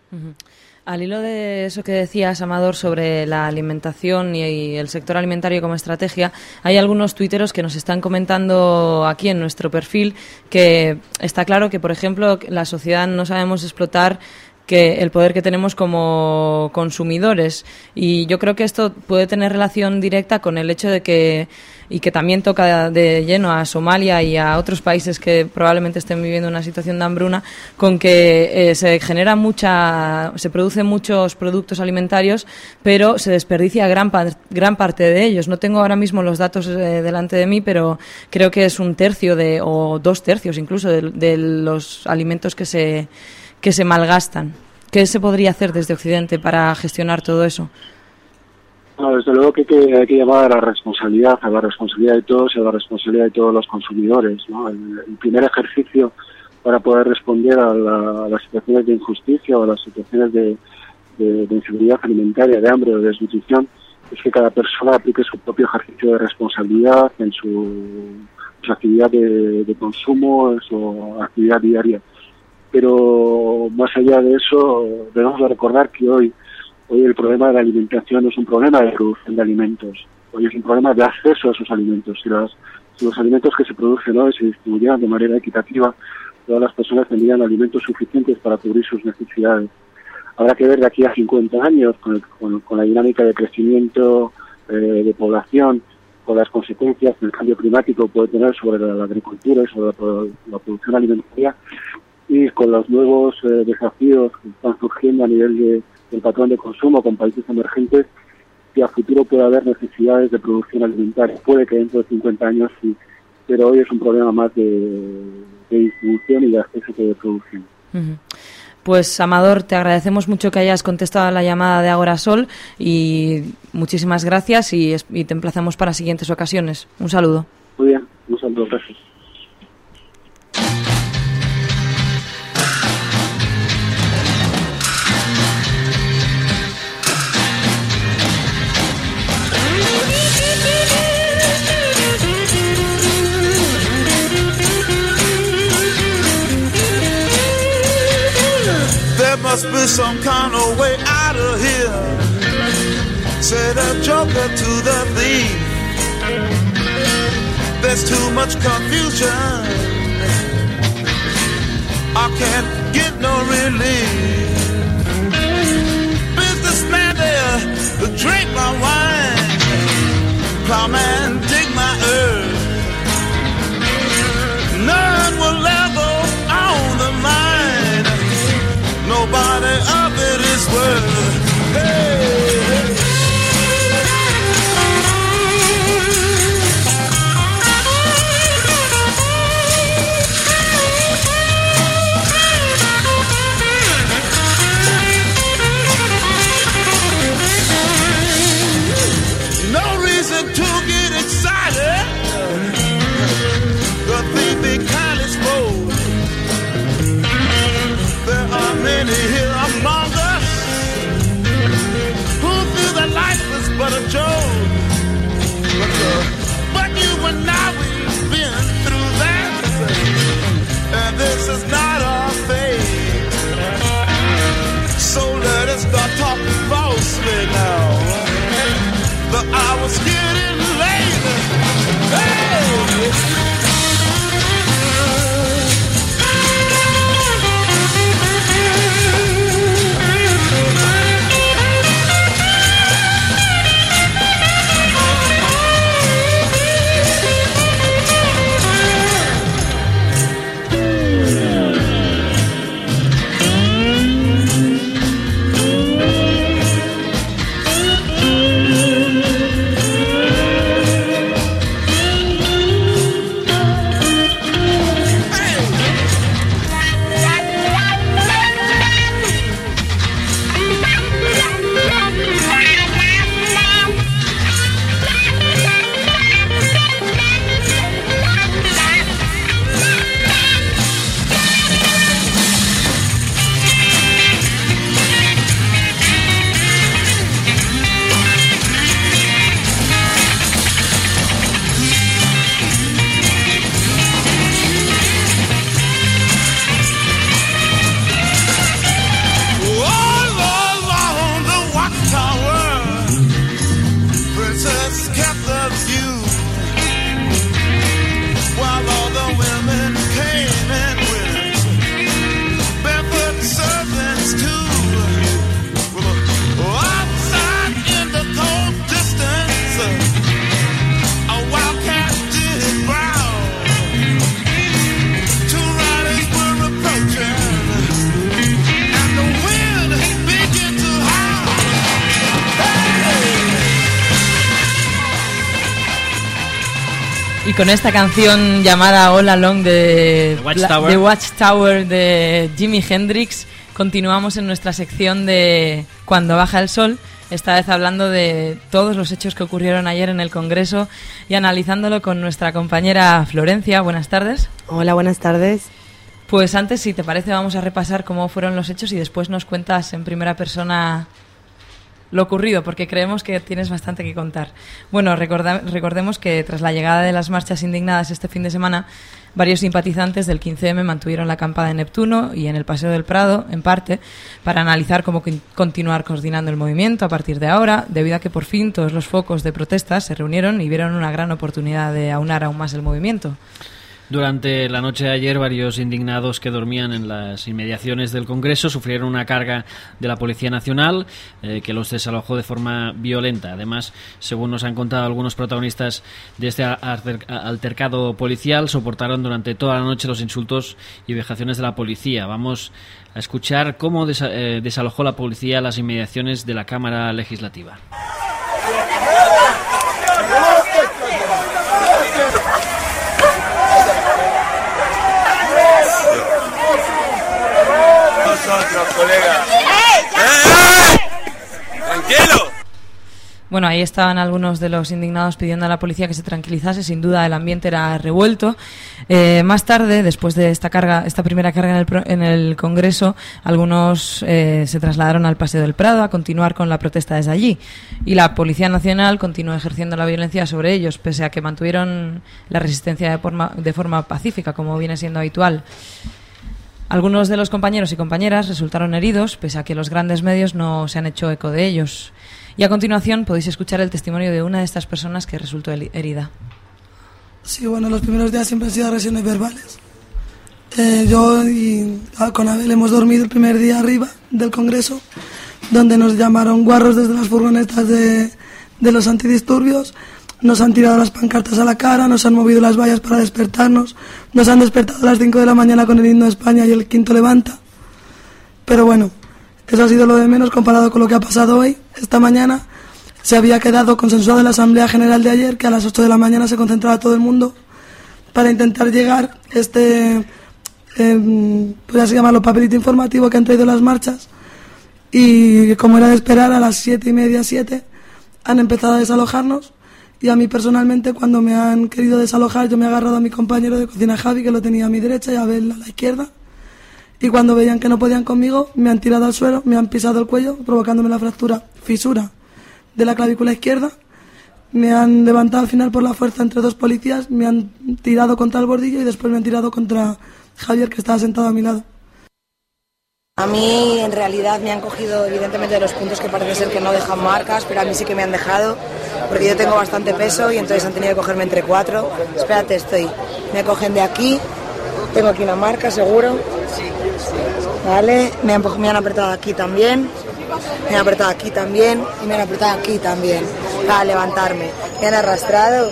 Al hilo de eso que decías, Amador, sobre la alimentación y el sector alimentario como estrategia, hay algunos tuiteros que nos están comentando aquí en nuestro perfil que está claro que, por ejemplo, la sociedad no sabemos explotar que el poder que tenemos como consumidores. Y yo creo que esto puede tener relación directa con el hecho de que, y que también toca de lleno a Somalia y a otros países que probablemente estén viviendo una situación de hambruna, con que eh, se genera mucha, se producen muchos productos alimentarios, pero se desperdicia gran, gran parte de ellos. No tengo ahora mismo los datos eh, delante de mí, pero creo que es un tercio de, o dos tercios incluso de los alimentos que se que se malgastan. ¿Qué se podría hacer desde Occidente para gestionar todo eso? desde luego que hay, que llamar a la responsabilidad, a la responsabilidad de todos y a la responsabilidad de todos los consumidores. El, primer ejercicio para poder responder a, las situaciones de injusticia o a las situaciones de, inseguridad alimentaria, de hambre o de desnutrición es que cada persona aplique su propio ejercicio de responsabilidad en su, actividad de, de consumo, en su actividad diaria pero más allá de eso debemos recordar que hoy hoy el problema de la alimentación no es un problema de producción de alimentos hoy es un problema de acceso a esos alimentos. Si, los alimentos que se producen hoy se distribuyeran de manera equitativa todas las personas tendrían alimentos suficientes para cubrir sus necesidades. Habrá que ver de aquí a 50 años con, la dinámica de crecimiento eh, de población con las consecuencias que el cambio climático puede tener sobre la, agricultura y sobre la producción alimentaria y con los nuevos eh, desafíos que están surgiendo a nivel de, del patrón de consumo con países emergentes, que a futuro puede haber necesidades de producción alimentaria. Puede que dentro de 50 años sí, pero hoy es un problema más de, distribución y de acceso que de producción. Pues Amador, te agradecemos mucho que hayas contestado a la llamada de Agora Sol y muchísimas gracias y, y te emplazamos para siguientes ocasiones. Un saludo. Muy bien, un saludo, gracias. Must be some kind of way out of here. Said a joker to the thief. There's too much confusion. I can't get no relief. Businessman there drink my wine. Plowman dig my earth. None will ever But, you and I, we've been through that. And this is not. So let us not talk falsely now. Getting late. Hey! Con esta canción llamada All Along de The Watchtower de Jimi Hendrix, continuamos en nuestra sección de Cuando baja el sol, esta vez hablando de todos los hechos que ocurrieron ayer en el Congreso y analizándolo con nuestra compañera Florencia. Buenas tardes. Hola, buenas tardes. Pues antes, si te parece, vamos a repasar cómo fueron los hechos y después nos cuentas en primera persona lo ocurrido, porque creemos que tienes bastante que contar. Bueno, recordemos que tras la llegada de las marchas indignadas este fin de semana, varios simpatizantes del 15M mantuvieron la acampada en Neptuno y en el Paseo del Prado, en parte, para analizar cómo continuar coordinando el movimiento a partir de ahora, debido a que por fin todos los focos de protestas se reunieron y vieron una gran oportunidad de aunar aún más el movimiento. Durante la noche de ayer, varios indignados que dormían en las inmediaciones del Congreso sufrieron una carga de la Policía Nacional eh, que los desalojó de forma violenta. Además, según nos han contado algunos protagonistas de este altercado policial, soportaron durante toda la noche los insultos y vejaciones de la policía. Vamos a escuchar cómo eh, desalojó la policía las inmediaciones de la Cámara Legislativa. ¡Tranquilo! Bueno, ahí estaban algunos de los indignados pidiendo a la policía que se tranquilizase. Sin duda, el ambiente era revuelto. Eh, más tarde, después de esta carga, esta primera carga en el, en el Congreso, algunos eh, se trasladaron al Paseo del Prado a continuar con la protesta desde allí. Y la Policía Nacional continuó ejerciendo la violencia sobre ellos, pese a que mantuvieron la resistencia de forma, de forma pacífica, como viene siendo habitual. Algunos de los compañeros y compañeras resultaron heridos, pese a que los grandes medios no se han hecho eco de ellos. Y a continuación podéis escuchar el testimonio de una de estas personas que resultó herida. Sí, bueno, los primeros días siempre han sido agresiones verbales. Eh, yo y ah, con Abel hemos dormido el primer día arriba del Congreso, donde nos llamaron guarros desde las furgonetas de, de los antidisturbios nos han tirado las pancartas a la cara, nos han movido las vallas para despertarnos, nos han despertado a las 5 de la mañana con el himno de España y el quinto levanta. Pero bueno, eso ha sido lo de menos comparado con lo que ha pasado hoy. Esta mañana se había quedado consensuado en la Asamblea General de ayer que a las 8 de la mañana se concentraba todo el mundo para intentar llegar este, eh, pues así llamarlo, papelito informativo que han traído las marchas. Y como era de esperar, a las siete y media, siete, han empezado a desalojarnos y a mí personalmente, cuando me han querido desalojar, yo me he agarrado a mi compañero de cocina Javi, que lo tenía a mi derecha, y a Abel a la izquierda. Y cuando veían que no podían conmigo, me han tirado al suelo, me han pisado el cuello, provocándome la fractura, fisura de la clavícula izquierda. Me han levantado al final por la fuerza entre dos policías, me han tirado contra el bordillo y después me han tirado contra Javier, que estaba sentado a mi lado. A mí en realidad me han cogido evidentemente de los puntos que parece ser que no dejan marcas, pero a mí sí que me han dejado porque yo tengo bastante peso y entonces han tenido que cogerme entre cuatro. Espérate, estoy. Me cogen de aquí, tengo aquí una marca seguro. Vale, me han, me han apretado aquí también, me han apretado aquí también y me han apretado aquí también para levantarme. Me han arrastrado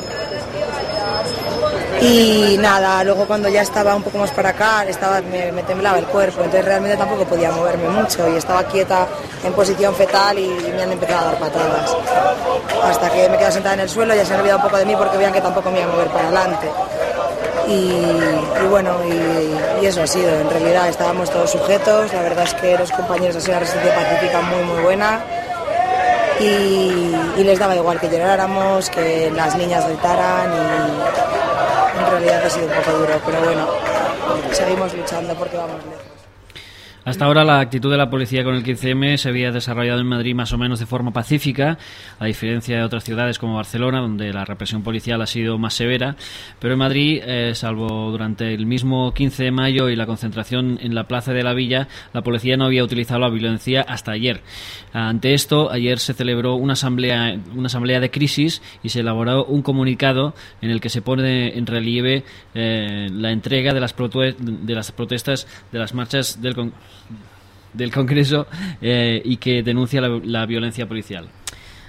y nada, luego cuando ya estaba un poco más para acá, estaba, me, temblaba el cuerpo, entonces realmente tampoco podía moverme mucho y estaba quieta en posición fetal y, me han empezado a dar patadas. Hasta que me quedé sentada en el suelo, ya se han olvidado un poco de mí porque veían que tampoco me iba a mover para adelante. Y, bueno, y, eso ha sido, en realidad estábamos todos sujetos, la verdad es que los compañeros han sido una resistencia pacífica muy muy buena y, y les daba igual que lloráramos, que las niñas gritaran en realidad ha sido un poco duro, pero bueno, seguimos luchando porque vamos lejos. Hasta ahora la actitud de la policía con el 15M se había desarrollado en Madrid más o menos de forma pacífica, a diferencia de otras ciudades como Barcelona, donde la represión policial ha sido más severa. Pero en Madrid, eh, salvo durante el mismo 15 de mayo y la concentración en la Plaza de la Villa, la policía no había utilizado la violencia hasta ayer. Ante esto, ayer se celebró una asamblea, una asamblea de crisis y se elaboró un comunicado en el que se pone en relieve eh, la entrega de las, de las protestas de las marchas del del Congreso eh, y que denuncia la, violencia policial.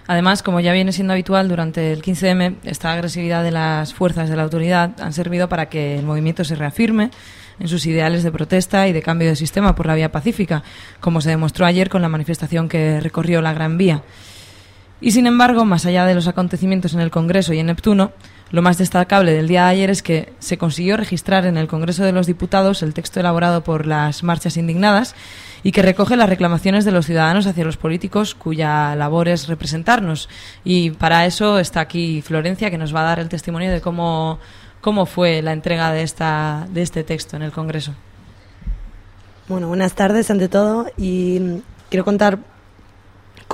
Además, como ya viene siendo habitual durante el 15M, esta agresividad de las fuerzas de la autoridad han servido para que el movimiento se reafirme en sus ideales de protesta y de cambio de sistema por la vía pacífica, como se demostró ayer con la manifestación que recorrió la Gran Vía. Y sin embargo, más allá de los acontecimientos en el Congreso y en Neptuno, lo más destacable del día de ayer es que se consiguió registrar en el Congreso de los Diputados el texto elaborado por las marchas indignadas y que recoge las reclamaciones de los ciudadanos hacia los políticos cuya labor es representarnos. Y para eso está aquí Florencia, que nos va a dar el testimonio de cómo, cómo fue la entrega de, esta, de este texto en el Congreso. Bueno, buenas tardes ante todo y quiero contar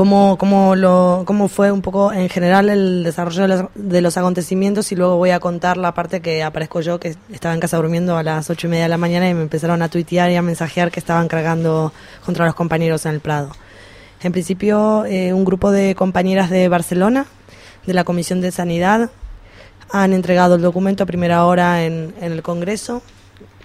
cómo, cómo, lo, cómo fue un poco en general el desarrollo de los, de los, acontecimientos y luego voy a contar la parte que aparezco yo, que estaba en casa durmiendo a las ocho y media de la mañana y me empezaron a tuitear y a mensajear que estaban cargando contra los compañeros en el Prado. En principio, eh, un grupo de compañeras de Barcelona, de la Comisión de Sanidad, han entregado el documento a primera hora en, en el Congreso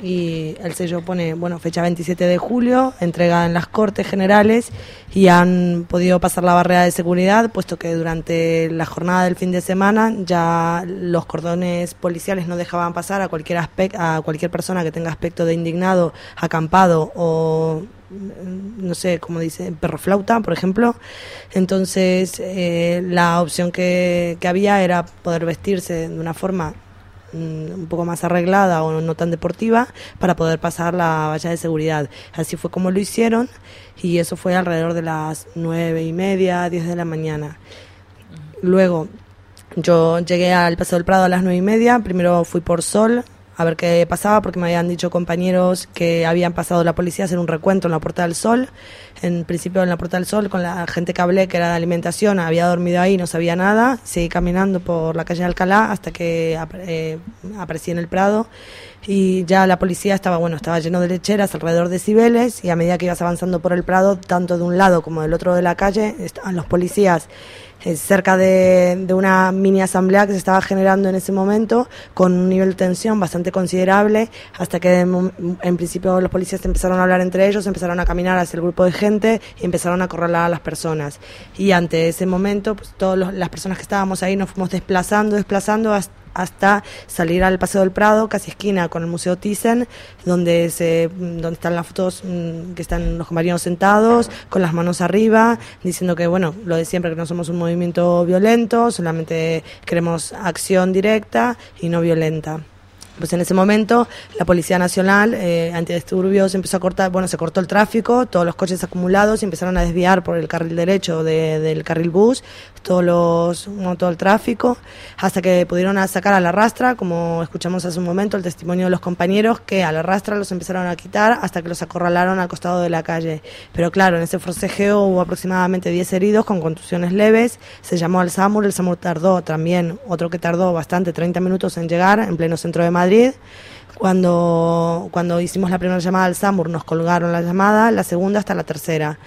y el sello pone, bueno, fecha 27 de julio, entrega en las Cortes Generales y han podido pasar la barrera de seguridad, puesto que durante la jornada del fin de semana ya los cordones policiales no dejaban pasar a cualquier, a cualquier persona que tenga aspecto de indignado, acampado o no sé, como dice, perro flauta, por ejemplo. Entonces, eh, la opción que, que había era poder vestirse de una forma un poco más arreglada o no tan deportiva para poder pasar la valla de seguridad. Así fue como lo hicieron y eso fue alrededor de las nueve y media, diez de la mañana. Luego yo llegué al Paseo del Prado a las nueve y media, primero fui por Sol, a ver qué pasaba, porque me habían dicho compañeros que habían pasado la policía a hacer un recuento en la Puerta del Sol. En principio en la Puerta del Sol, con la gente que hablé, que era de alimentación, había dormido ahí, no sabía nada. Seguí caminando por la calle de Alcalá hasta que eh, aparecí en el Prado y ya la policía estaba, bueno, estaba lleno de lecheras alrededor de Cibeles y a medida que ibas avanzando por el Prado, tanto de un lado como del otro de la calle, los policías eh, cerca de, una mini asamblea que se estaba generando en ese momento, con un nivel de tensión bastante considerable, hasta que en, principio los policías empezaron a hablar entre ellos, empezaron a caminar hacia el grupo de gente y empezaron a acorralar a las personas. Y ante ese momento, pues todas las personas que estábamos ahí nos fuimos desplazando, desplazando hasta hasta salir al Paseo del Prado, casi esquina con el Museo Thyssen, donde, se, donde están las fotos mm, que están los compañeros sentados, con las manos arriba, diciendo que, bueno, lo de siempre, que no somos un movimiento violento, solamente queremos acción directa y no violenta. Pues en ese momento la Policía Nacional eh, antidisturbios empezó a cortar, bueno, se cortó el tráfico, todos los coches acumulados empezaron a desviar por el carril derecho del carril bus, todos los, todo el tráfico, hasta que pudieron sacar a la rastra, como escuchamos hace un momento el testimonio de los compañeros, que a la rastra los empezaron a quitar hasta que los acorralaron al costado de la calle. Pero claro, en ese forcejeo hubo aproximadamente 10 heridos con contusiones leves, se llamó al SAMUR, el SAMUR tardó también, otro que tardó bastante, 30 minutos en llegar, en pleno centro de Madrid. Cuando, cuando hicimos la primera llamada al SAMUR nos colgaron la llamada, la segunda hasta la tercera.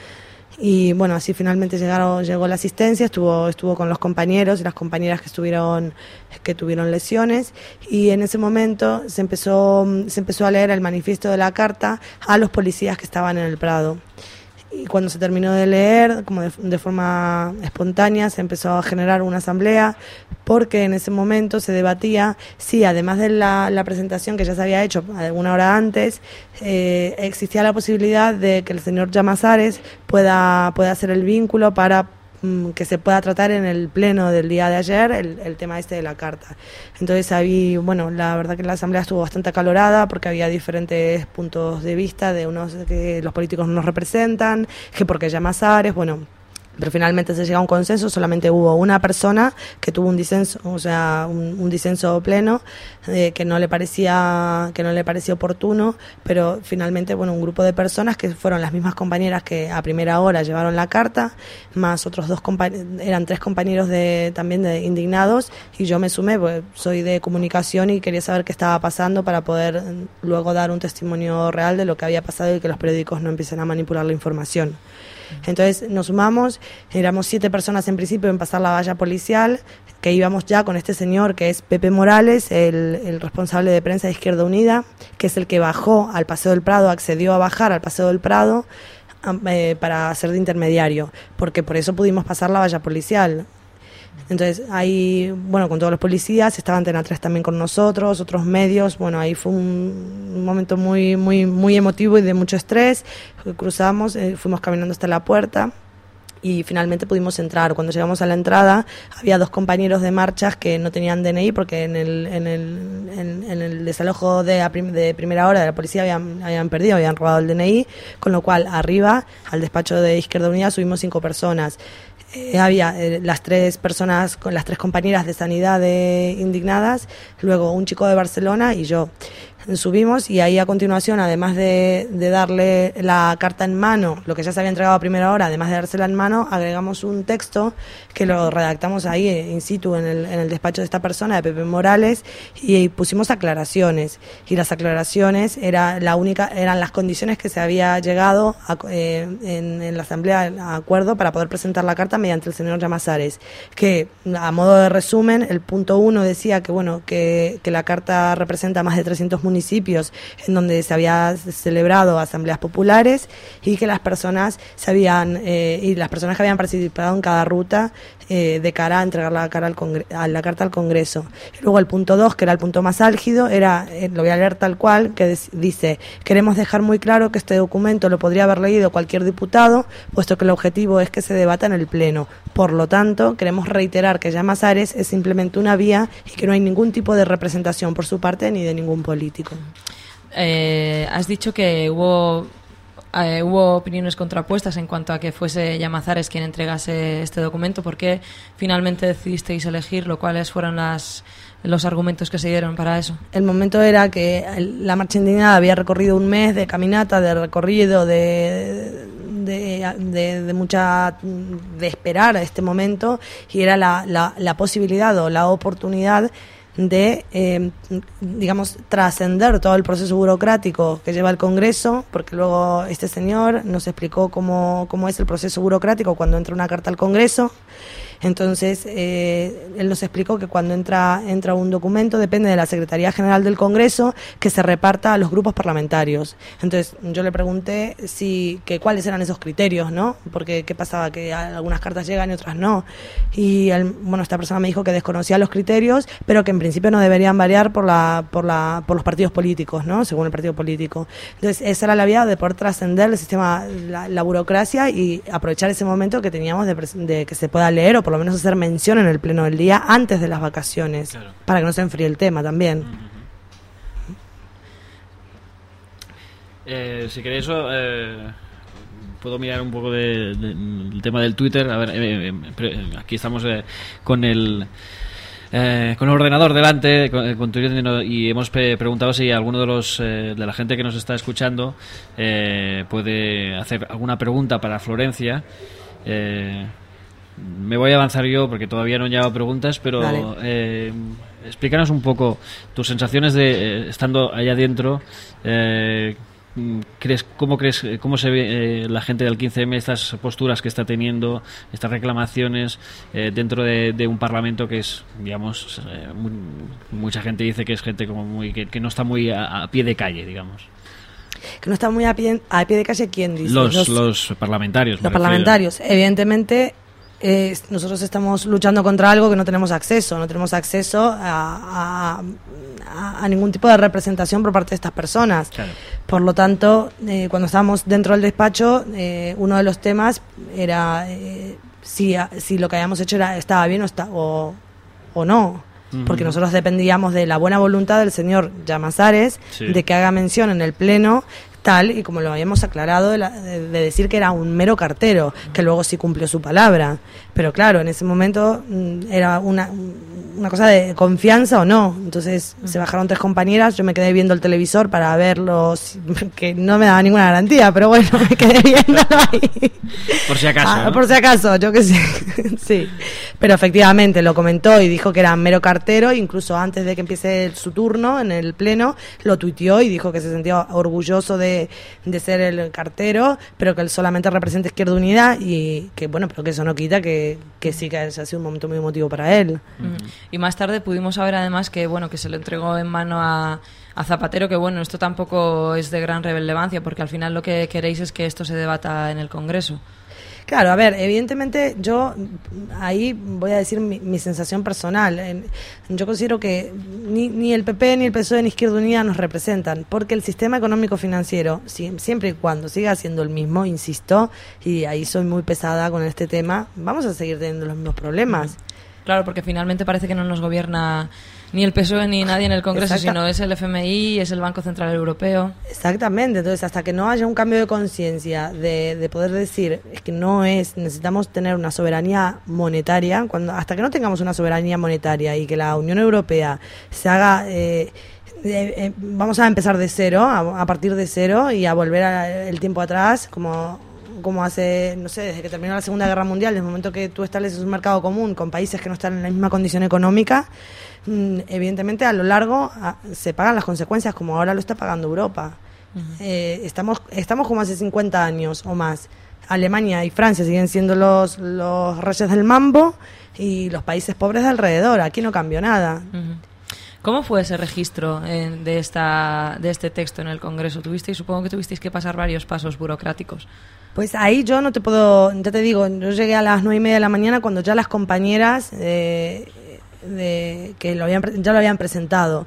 Y bueno, así finalmente llegaron, llegó la asistencia, estuvo, estuvo con los compañeros y las compañeras que estuvieron, que tuvieron lesiones, y en ese momento se empezó, se empezó a leer el manifiesto de la carta a los policías que estaban en el Prado y cuando se terminó de leer, como de, forma espontánea, se empezó a generar una asamblea, porque en ese momento se debatía si, además de la, presentación que ya se había hecho alguna hora antes, eh, existía la posibilidad de que el señor Llamazares pueda, pueda hacer el vínculo para que se pueda tratar en el pleno del día de ayer el, el, tema este de la carta. Entonces ahí, bueno, la verdad que la asamblea estuvo bastante acalorada porque había diferentes puntos de vista de unos que los políticos no nos representan, que porque llama Ares, bueno, pero finalmente se llega a un consenso, solamente hubo una persona que tuvo un disenso, o sea, un, disenso pleno eh, que no le parecía que no le parecía oportuno, pero finalmente bueno, un grupo de personas que fueron las mismas compañeras que a primera hora llevaron la carta, más otros dos eran tres compañeros de también de indignados y yo me sumé, pues soy de comunicación y quería saber qué estaba pasando para poder mm, luego dar un testimonio real de lo que había pasado y que los periódicos no empiecen a manipular la información. Entonces nos sumamos, éramos siete personas en principio en pasar la valla policial, que íbamos ya con este señor que es Pepe Morales, el, responsable de prensa de Izquierda Unida, que es el que bajó al Paseo del Prado, accedió a bajar al Paseo del Prado eh, para ser de intermediario, porque por eso pudimos pasar la valla policial. Entonces ahí, bueno, con todos los policías, estaban Antena 3 también con nosotros, otros medios, bueno, ahí fue un, momento muy, muy, muy emotivo y de mucho estrés. Cruzamos, eh, fuimos caminando hasta la puerta y finalmente pudimos entrar. Cuando llegamos a la entrada había dos compañeros de marchas que no tenían DNI porque en el, en el, en, el desalojo de, de, primera hora de la policía habían, habían perdido, habían robado el DNI, con lo cual arriba al despacho de Izquierda Unida subimos cinco personas. Eh, había eh, las tres personas, con las tres compañeras de sanidad indignadas, luego un chico de Barcelona y yo subimos y ahí a continuación, además de, darle la carta en mano, lo que ya se había entregado a primera hora, además de dársela en mano, agregamos un texto que lo redactamos ahí eh, in situ en el, en el despacho de esta persona, de Pepe Morales, y, pusimos aclaraciones. Y las aclaraciones era la única, eran las condiciones que se había llegado eh, en, la Asamblea a acuerdo para poder presentar la carta mediante el señor Llamazares. Que, a modo de resumen, el punto uno decía que, bueno, que, que la carta representa más de 300 municipios municipios en donde se había celebrado asambleas populares y que las personas se habían eh, y las personas que habían participado en cada ruta eh, de cara a entregar la, al a la carta al Congreso. luego el punto 2, que era el punto más álgido, era, eh, lo voy a leer tal cual, que dice, queremos dejar muy claro que este documento lo podría haber leído cualquier diputado, puesto que el objetivo es que se debata en el Pleno. Por lo tanto, queremos reiterar que Llamazares es simplemente una vía y que no hay ningún tipo de representación por su parte ni de ningún político. Eh, has dicho que hubo eh, hubo opiniones contrapuestas en cuanto a que fuese Llamazares quien entregase este documento. ¿Por qué finalmente decidisteis elegirlo? ¿Cuáles fueron las, los argumentos que se dieron para eso? El momento era que la marcha indignada había recorrido un mes de caminata, de recorrido, de, de, mucha de esperar a este momento y era la, la, la posibilidad o la oportunidad de, eh, digamos, trascender todo el proceso burocrático que lleva el Congreso, porque luego este señor nos explicó cómo, cómo es el proceso burocrático cuando entra una carta al Congreso. Entonces, eh, él nos explicó que cuando entra, entra un documento depende de la Secretaría General del Congreso que se reparta a los grupos parlamentarios. Entonces, yo le pregunté si, que cuáles eran esos criterios, ¿no? Porque qué pasaba, que algunas cartas llegan y otras no. Y, bueno, esta persona me dijo que desconocía los criterios, pero que en principio no deberían variar por, la, por, la, por los partidos políticos, ¿no? Según el partido político. Entonces, esa era la vía de poder trascender el sistema, la, burocracia y aprovechar ese momento que teníamos de, de que se pueda leer o por lo menos hacer mención en el pleno del día antes de las vacaciones, para que no se enfríe el tema también. Eh, si queréis eh, puedo mirar un poco del tema del Twitter. A ver, eh, aquí estamos con el... con el ordenador delante con, y hemos preguntado si alguno de los de la gente que nos está escuchando puede hacer alguna pregunta para Florencia me voy a avanzar yo porque todavía no he llegado preguntas, pero eh, explícanos un poco tus sensaciones de eh, estando allá adentro. Eh, ¿crees, ¿Cómo crees cómo se ve la gente del 15M, estas posturas que está teniendo, estas reclamaciones dentro de, un parlamento que es, digamos, mucha gente dice que es gente como muy que, no está muy a, pie de calle, digamos? que no está muy a pie, a pie de calle, ¿quién dice? Los, los, parlamentarios. Los parlamentarios. Evidentemente, nosotros estamos luchando contra algo que no tenemos acceso, no tenemos acceso a, ningún tipo de representación por parte de estas personas. Por lo tanto, eh, cuando estábamos dentro del despacho, eh, uno de los temas era eh, si, si lo que habíamos hecho era, estaba bien o, está, o, o no. Porque nosotros dependíamos de la buena voluntad del señor Llamazares de que haga mención en el Pleno tal y como lo habíamos aclarado de, decir que era un mero cartero, que luego sí cumplió su palabra. Pero claro, en ese momento mm, era una, una cosa de confianza o no. Entonces se bajaron tres compañeras, yo me quedé viendo el televisor para verlos, que no me daba ninguna garantía, pero bueno, me quedé viendo ahí. Por si acaso. Ah, por si acaso, yo qué sé. sí. Pero efectivamente lo comentó y dijo que era mero cartero, incluso antes de que empiece su turno en el pleno, lo tuiteó y dijo que se sentía orgulloso de, de ser el cartero, pero que él solamente representa Izquierda Unida y que bueno, pero que eso no quita que, que sí que ha sido un momento muy emotivo para él. Y más tarde pudimos saber además que bueno que se lo entregó en mano a, a Zapatero, que bueno, esto tampoco es de gran relevancia, porque al final lo que queréis es que esto se debata en el Congreso. Claro, a ver, evidentemente yo ahí voy a decir mi, sensación personal. Yo considero que ni, ni, el PP, ni el PSOE, ni Izquierda Unida nos representan, porque el sistema económico financiero, siempre y cuando siga siendo el mismo, insisto, y ahí soy muy pesada con este tema, vamos a seguir teniendo los mismos problemas. Claro, porque finalmente parece que no nos gobierna ni el PSOE ni nadie en el Congreso, sino es el FMI, es el Banco Central Europeo. Exactamente, entonces hasta que no haya un cambio de conciencia, de, de, poder decir, es que no es, necesitamos tener una soberanía monetaria, cuando hasta que no tengamos una soberanía monetaria y que la Unión Europea se haga... Eh, eh, vamos a empezar de cero, a, partir de cero y a volver el tiempo atrás, como como hace, no sé, desde que terminó la Segunda Guerra Mundial, desde el momento que tú estableces un mercado común con países que no están en la misma condición económica, mm, evidentemente a lo largo se pagan las consecuencias como ahora lo está pagando Europa. Eh, estamos, estamos como hace 50 años o más. Alemania y Francia siguen siendo los, los reyes del mambo y los países pobres de alrededor. Aquí no cambió nada. ¿Cómo fue ese registro eh, de, esta, de este texto en el Congreso? ¿Tuvisteis, supongo que tuvisteis que pasar varios pasos burocráticos. Pues ahí yo no te puedo, ya te digo, yo llegué a las nueve y media de la mañana cuando ya las compañeras eh, que lo habían, ya lo habían presentado.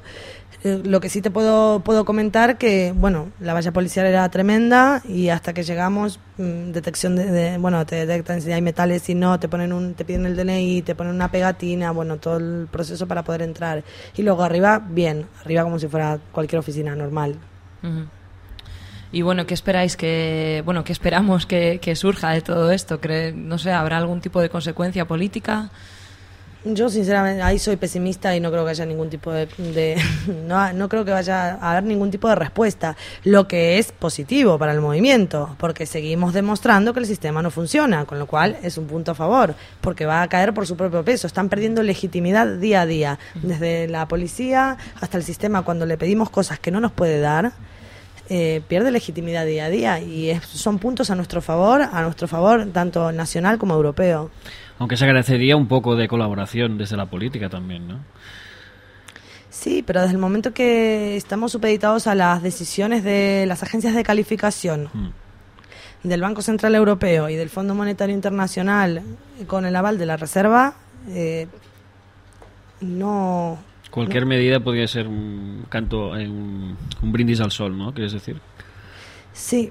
Eh, lo que sí te puedo, puedo comentar que, bueno, la valla policial era tremenda y hasta que llegamos, mm, detección de, bueno, te detectan si hay metales, si no, te ponen un, te piden el DNI, te ponen una pegatina, bueno, todo el proceso para poder entrar. Y luego arriba, bien, arriba como si fuera cualquier oficina normal. Y bueno, ¿qué esperáis que, bueno, qué esperamos que, surja de todo esto? no sé, ¿habrá algún tipo de consecuencia política? Yo sinceramente ahí soy pesimista y no creo que haya ningún tipo de, no, no, creo que vaya a haber ningún tipo de respuesta, lo que es positivo para el movimiento, porque seguimos demostrando que el sistema no funciona, con lo cual es un punto a favor, porque va a caer por su propio peso, están perdiendo legitimidad día a día, desde la policía hasta el sistema. Cuando le pedimos cosas que no nos puede dar eh, pierde legitimidad día a día y son puntos a nuestro favor, a nuestro favor tanto nacional como europeo. Aunque se agradecería un poco de colaboración desde la política también, ¿no? Sí, pero desde el momento que estamos supeditados a las decisiones de las agencias de calificación, hmm. del Banco Central Europeo y del Fondo Monetario Internacional con el aval de la Reserva, eh, no, Cualquier medida podría ser un canto, eh, un, un brindis al sol, ¿no? ¿Quieres decir? Sí,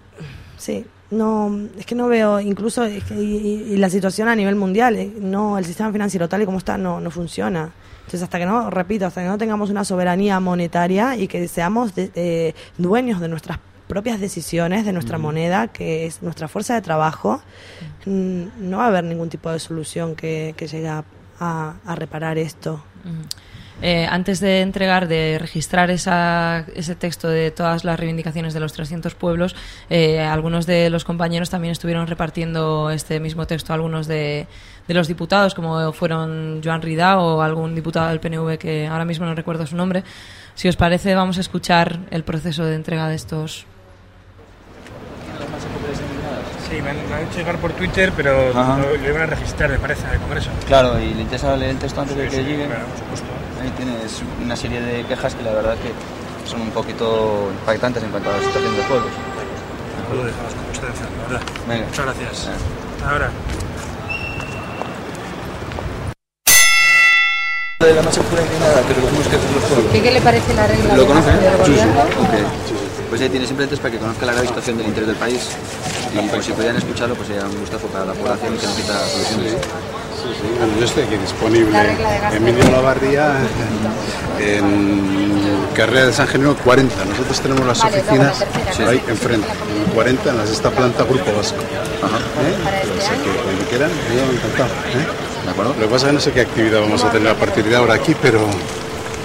sí. No, es que no veo, incluso, y, la situación a nivel mundial, eh, no, el sistema financiero tal y como está no, no funciona. Entonces, hasta que no, repito, hasta que no tengamos una soberanía monetaria y que seamos dueños de nuestras propias decisiones, de nuestra moneda, que es nuestra fuerza de trabajo, no va a haber ningún tipo de solución que, que llegue a, reparar esto. Eh, antes de entregar, de registrar esa, ese texto de todas las reivindicaciones de los 300 pueblos, eh, algunos de los compañeros también estuvieron repartiendo este mismo texto a algunos de, de, los diputados, como fueron Joan Rida o algún diputado del PNV que ahora mismo no recuerdo su nombre. Si os parece, vamos a escuchar el proceso de entrega de estos. Sí, me han, hecho llegar por Twitter, pero lo, iban a registrar, me parece, en el Congreso. Claro, y le interesa leer el texto antes de que llegue. Claro, por supuesto ahí tienes una serie de quejas que la verdad que son un poquito impactantes en cuanto a la situación del pueblo. Lo dejamos con mucha atención, la verdad. Muchas gracias. Ahora. de la masa pura nada, pero los que los pueblos. ¿Qué, ¿Qué, le parece la regla ¿Lo conocen? Sí, sí. Okay. Pues ahí tiene simplemente para que conozca la grave situación del interés del país y pues si podían escucharlo pues sería un gustazo para la población que necesita soluciones. Sí, sí, bueno, yo estoy aquí disponible. Emilio Lavarría, en Carrera de San Genero 40. Nosotros tenemos las oficinas ahí enfrente, en 40, en las esta planta Grupo Vasco. Ajá. ¿Eh? O sea que cuando quieran, yo encantado. ¿eh? ¿De acuerdo? Lo que pasa es que no sé qué actividad vamos a tener a partir de ahora aquí, pero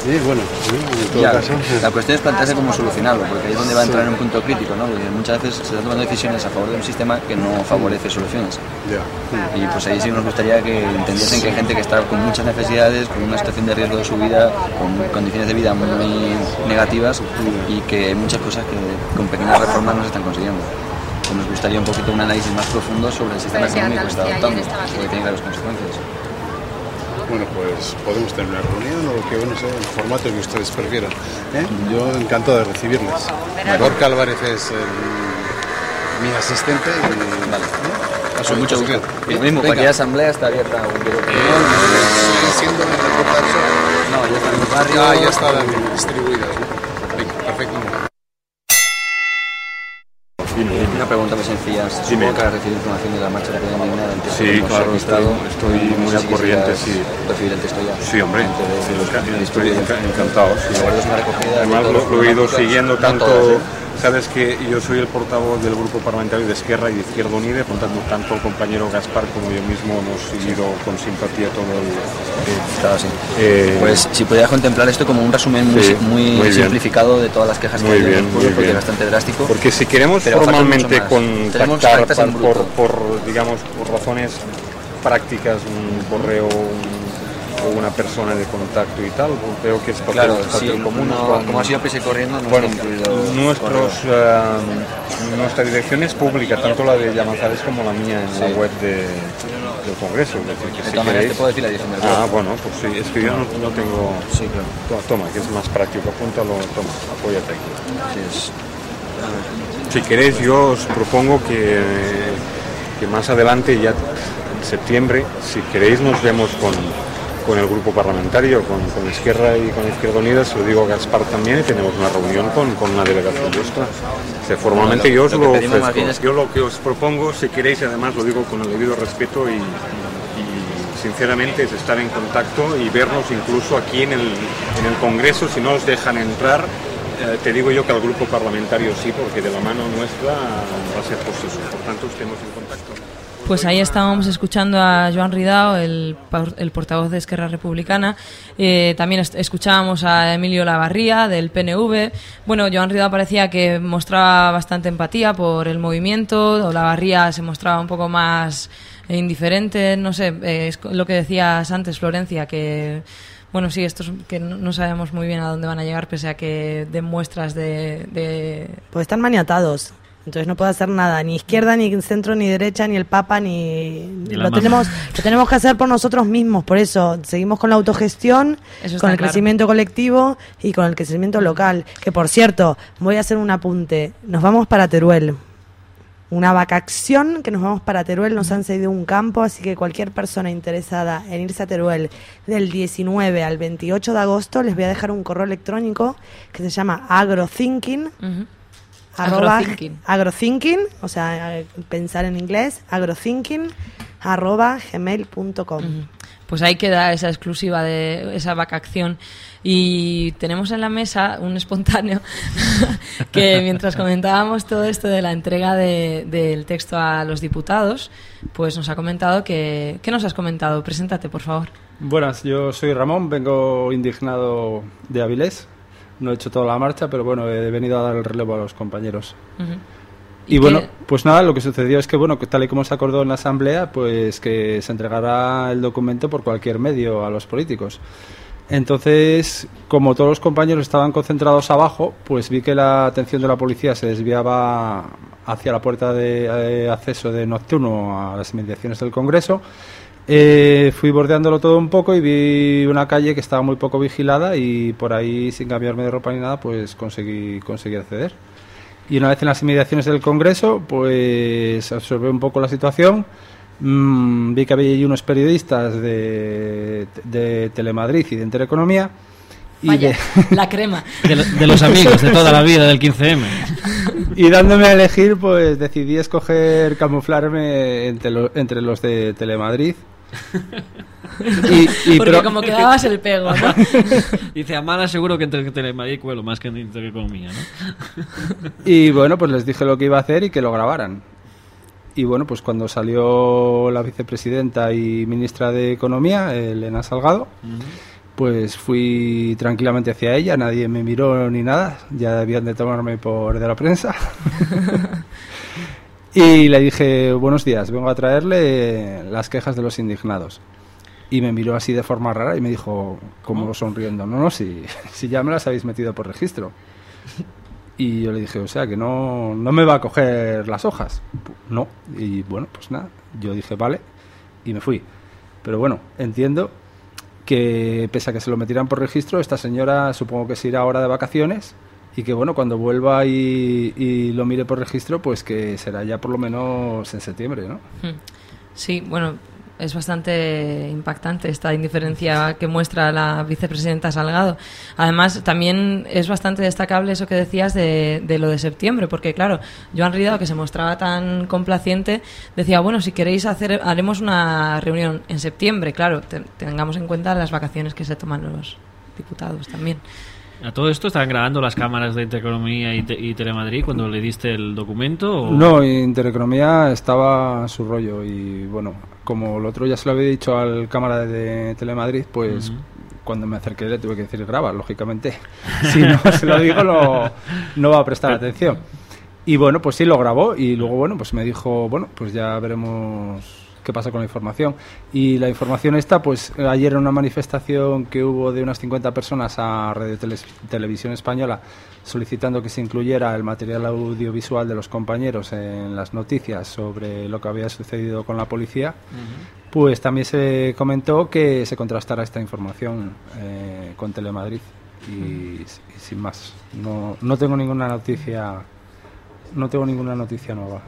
Sí, bueno, en todo caso. La cuestión es plantearse cómo solucionarlo, porque ahí es donde va a entrar en un punto crítico, ¿no? Porque muchas veces se están tomando decisiones a favor de un sistema que no favorece soluciones. Y pues ahí sí nos gustaría que entendiesen que hay gente que está con muchas necesidades, con una situación de riesgo de su vida, con condiciones de vida muy negativas y que hay muchas cosas que con pequeñas reformas no se están consiguiendo. Pues nos gustaría un poquito un análisis más profundo sobre el sistema económico que está adoptando, porque tiene graves consecuencias. Bueno, pues podemos tener una reunión o que, bueno, sé, el formato que ustedes prefieran. ¿eh? Yo encantado de recibirles. Gorka Álvarez es mi asistente y, vale. Con mucho gusto. Lo mismo, cualquier asamblea está abierta. ¿Sigue siendo en el reportaje? No, ya está en el barrio. Ah, ya están distribuidas. ¿no? Venga, perfecto. Una pregunta muy sencilla. Supongo que has recibido información de la marcha de la indignada. Sí, claro, estoy, estoy muy al corriente, sí. Recibir el texto ya. Sí, hombre, estoy enca- encantado. Además, lo, he ido siguiendo tanto. Sabes que yo soy el portavoz del grupo parlamentario de Esquerra y de Izquierda Unida, por tanto, tanto el compañero Gaspar como yo mismo hemos seguido con simpatía todo el. Claro, sí. Eh, Pues si pudieras contemplar esto como un resumen muy, Sí, muy, muy bien. simplificado de todas las quejas que Muy hay en el bien, pueblo, porque bien. es bastante drástico. Porque si queremos formalmente contactar por, por, digamos, por razones prácticas, un correo un- o una persona de contacto y tal, creo que es papel, Claro, sí, común. no- como ha sido corriendo, no bueno, nuestros, eh, nuestra dirección es pública, tanto la de Llamazares como la mía en la web de, del Congreso. Es decir, que De si todas maneras, queréis- te puedo decir la dirección del Ah, bueno, pues sí, es que yo no, no tengo... Sí, claro. To- Toma, que es más práctico, apúntalo, toma, apóyate aquí. Si queréis, yo os propongo que, que más adelante, ya en septiembre, si queréis, nos vemos con, con el grupo parlamentario, con, con Izquierda y con Izquierda Unida, se lo digo a Gaspar también, y tenemos una reunión con, con una delegación vuestra. O sea, formalmente Lo- yo os lo ofrezco. es- Yo lo que os propongo, si queréis, además lo digo con el debido respeto y, y sinceramente, es estar en contacto y vernos incluso aquí en el, en el Congreso, si no os dejan entrar. eh, te digo yo que al grupo parlamentario sí, porque de la mano nuestra va a ser posible. Por tanto, estemos en contacto. Pues ahí estábamos escuchando a Joan Ridao, el, por- el portavoz de Esquerra Republicana. Eh, también escuchábamos a Emilio Lavarría, del PNV. Bueno, Joan Ridao parecía que mostraba bastante empatía por el movimiento. O Lavarría se mostraba un poco más indiferente. No sé, eh, es lo que decías antes, Florencia, que... Bueno, sí, estos que no, no sabemos muy bien a dónde van a llegar, pese a que den muestras de... de Pues están maniatados. Entonces no puede hacer nada, ni izquierda, ni centro, ni derecha, ni el Papa, ni... Lo tenemos, lo tenemos que hacer por nosotros mismos, por eso seguimos con la autogestión, Eso con el claro. crecimiento colectivo y con el crecimiento local. Que por cierto, voy a hacer un apunte. Nos vamos para Teruel. Una vacación que nos vamos para Teruel, nos han cedido un campo, así que cualquier persona interesada en irse a Teruel del 19 al 28 de agosto, les voy a dejar un correo electrónico que se llama agrothinking, Ujú. Arroba Agrothinking. agrothinking, o sea, pensar en inglés, agrothinking, arroba gmail.com. Pues ahí queda esa exclusiva de esa vacación. Y tenemos en la mesa un espontáneo que mientras comentábamos todo esto de la entrega de- del texto a los diputados, pues nos ha comentado que... ¿Qué nos has comentado? Preséntate, por favor. Buenas, yo soy Ramón, vengo indignado de Avilés. No he hecho toda la marcha, pero bueno, he venido a dar el relevo a los compañeros. Y, ¿Y bueno, pues nada, lo que sucedió es que, bueno, que tal y como se acordó en la Asamblea, pues que se entregará el documento por cualquier medio a los políticos. Entonces, como todos los compañeros estaban concentrados abajo, pues vi que la atención de la policía se desviaba hacia la puerta de eh, acceso de nocturno a las inmediaciones del Congreso. Eh, fui bordeándolo todo un poco y vi una calle que estaba muy poco vigilada y por ahí, sin cambiarme de ropa ni nada, pues conseguí, conseguí acceder. Y una vez en las inmediaciones del Congreso, pues observé un poco la situación. Mm, vi que había allí unos periodistas de, de Telemadrid y de Intereconomía. Y, Vaya, de- la crema. De, lo- de los amigos de toda la vida del 15M. y dándome a elegir, pues decidí escoger camuflarme entre, lo- entre los de Telemadrid. Y, y Porque pero- como quedabas el pego, ¿no? Dice, Amara seguro que entre Telemadrid y Cuelo, más que en Intereconomía, ¿no? Y bueno, pues les dije lo que iba a hacer y que lo grabaran. Y bueno, pues cuando salió la vicepresidenta y ministra de Economía, Elena Salgado, pues fui tranquilamente hacia ella, nadie me miró ni nada, ya debían de tomarme por de la prensa. y le dije, buenos días, vengo a traerle las quejas de los indignados. Y me miró así de forma rara y me dijo, como sonriendo, no, no, si, si ya me las habéis metido por registro. Y yo le dije, o sea, que no, no me va a coger las hojas. No. Y bueno, pues nada, yo dije, vale, y me fui. Pero bueno, entiendo que pese a que se lo metieran por registro, esta señora supongo que se irá ahora de vacaciones y que bueno, cuando vuelva y, lo mire por registro, pues que será ya por lo menos en septiembre, ¿no? Hmm. Sí, bueno, es bastante impactante esta indiferencia que muestra la vicepresidenta Salgado. Además, también es bastante destacable eso que decías de, lo de septiembre, porque claro, Joan Ridao, que se mostraba tan complaciente, decía, bueno, si queréis hacer, haremos una reunión en septiembre, claro, tengamos en cuenta las vacaciones que se toman los diputados también. ¿A todo esto estaban grabando las cámaras de Intereconomía y, y, Telemadrid cuando le diste el documento? No, Intereconomía estaba a su rollo y bueno, como el otro ya se lo había dicho al cámara de Telemadrid, pues cuando me acerqué le tuve que decir graba, lógicamente. si no se lo digo no, no va a prestar atención. Y bueno, pues sí lo grabó y luego bueno, pues me dijo, bueno, pues ya veremos qué pasa con la información. Y la información esta, pues ayer en una manifestación que hubo de unas 50 personas a Radio Televisión Española solicitando que se incluyera el material audiovisual de los compañeros en las noticias sobre lo que había sucedido con la policía, pues también se comentó que se contrastara esta información eh, con Telemadrid. Y, sin más, no, no tengo ninguna noticia no tengo ninguna noticia nueva.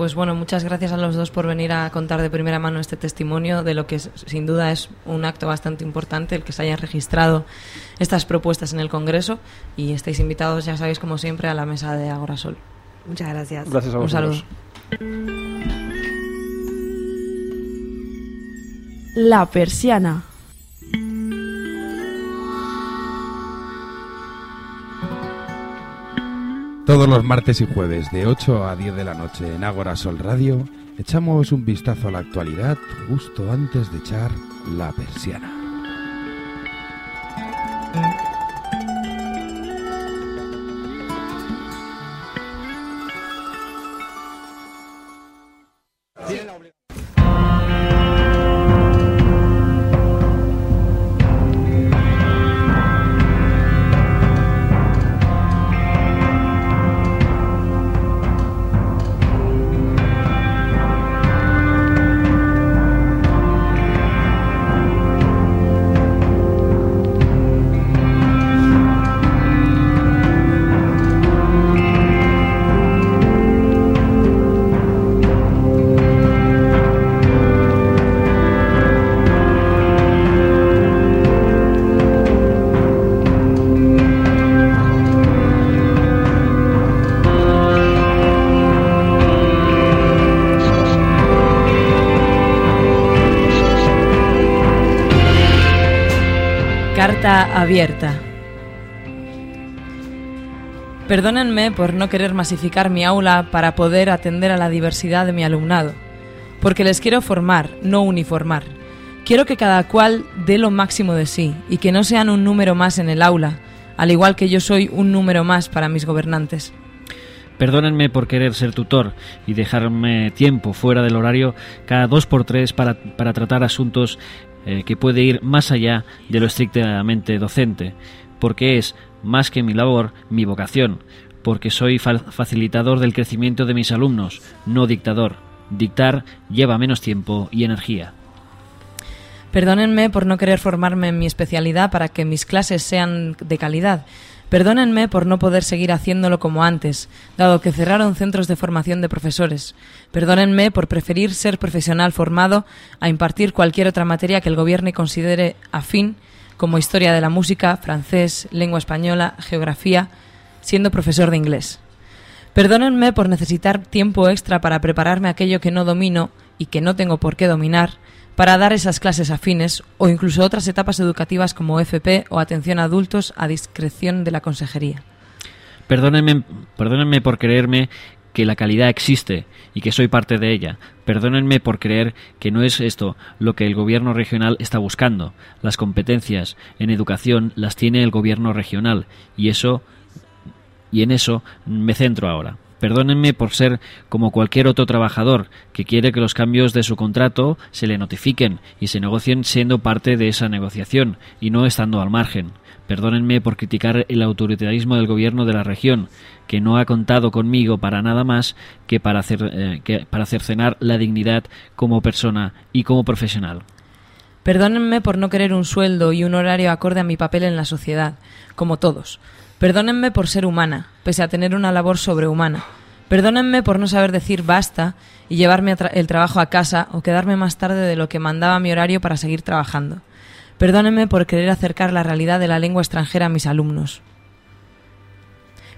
Pues bueno, muchas gracias a los dos por venir a contar de primera mano este testimonio de lo que sin duda es un acto bastante importante el que se hayan registrado estas propuestas en el Congreso y estáis invitados, ya sabéis, como siempre, a la mesa de Agorasol. Muchas gracias. Gracias a Un saludo. La persiana. Todos los martes y jueves de 8 a 10 de la noche en Ágora Sol Radio echamos un vistazo a la actualidad justo antes de echar la persiana. Perdónenme por no querer masificar mi aula para poder atender a la diversidad de mi alumnado, porque les quiero formar, no uniformar. Quiero que cada cual dé lo máximo de sí y que no sean un número más en el aula, al igual que yo soy un número más para mis gobernantes. Perdónenme por querer ser tutor y dejarme tiempo fuera del horario cada dos por tres para, para tratar asuntos eh, que puede ir más allá de lo estrictamente docente, porque es, más que mi labor, mi vocación, porque soy facilitador del crecimiento de mis alumnos, no dictador. Dictar lleva menos tiempo y energía. Perdónenme por no querer formarme en mi especialidad para que mis clases sean de calidad Perdónenme por no poder seguir haciéndolo como antes, dado que cerraron centros de formación de profesores. Perdónenme por preferir ser profesional formado a impartir cualquier otra materia que el Gobierno considere afín, como historia de la música, francés, lengua española, geografía, siendo profesor de inglés. Perdónenme por necesitar tiempo extra para prepararme aquello que no domino y que no tengo por qué dominar, para dar esas clases afines o incluso otras etapas educativas como FP o atención a adultos a discreción de la consejería. Perdónenme, perdónenme por creerme que la calidad existe y que soy parte de ella. Perdónenme por creer que no es esto lo que el gobierno regional está buscando. Las competencias en educación las tiene el gobierno regional y eso y en eso me centro ahora. Perdónenme por ser como cualquier otro trabajador que quiere que los cambios de su contrato se le notifiquen y se negocien siendo parte de esa negociación y no estando al margen. Perdónenme por criticar el autoritarismo del gobierno de la región, que no ha contado conmigo para nada más que para, hacer, eh, cercenar la dignidad como persona y como profesional. Perdónenme por no querer un sueldo y un horario acorde a mi papel en la sociedad, como todos Perdónenme por ser humana, pese a tener una labor sobrehumana. Perdónenme por no saber decir basta y llevarme el trabajo a casa o quedarme más tarde de lo que mandaba mi horario para seguir trabajando. Perdónenme por querer acercar la realidad de la lengua extranjera a mis alumnos.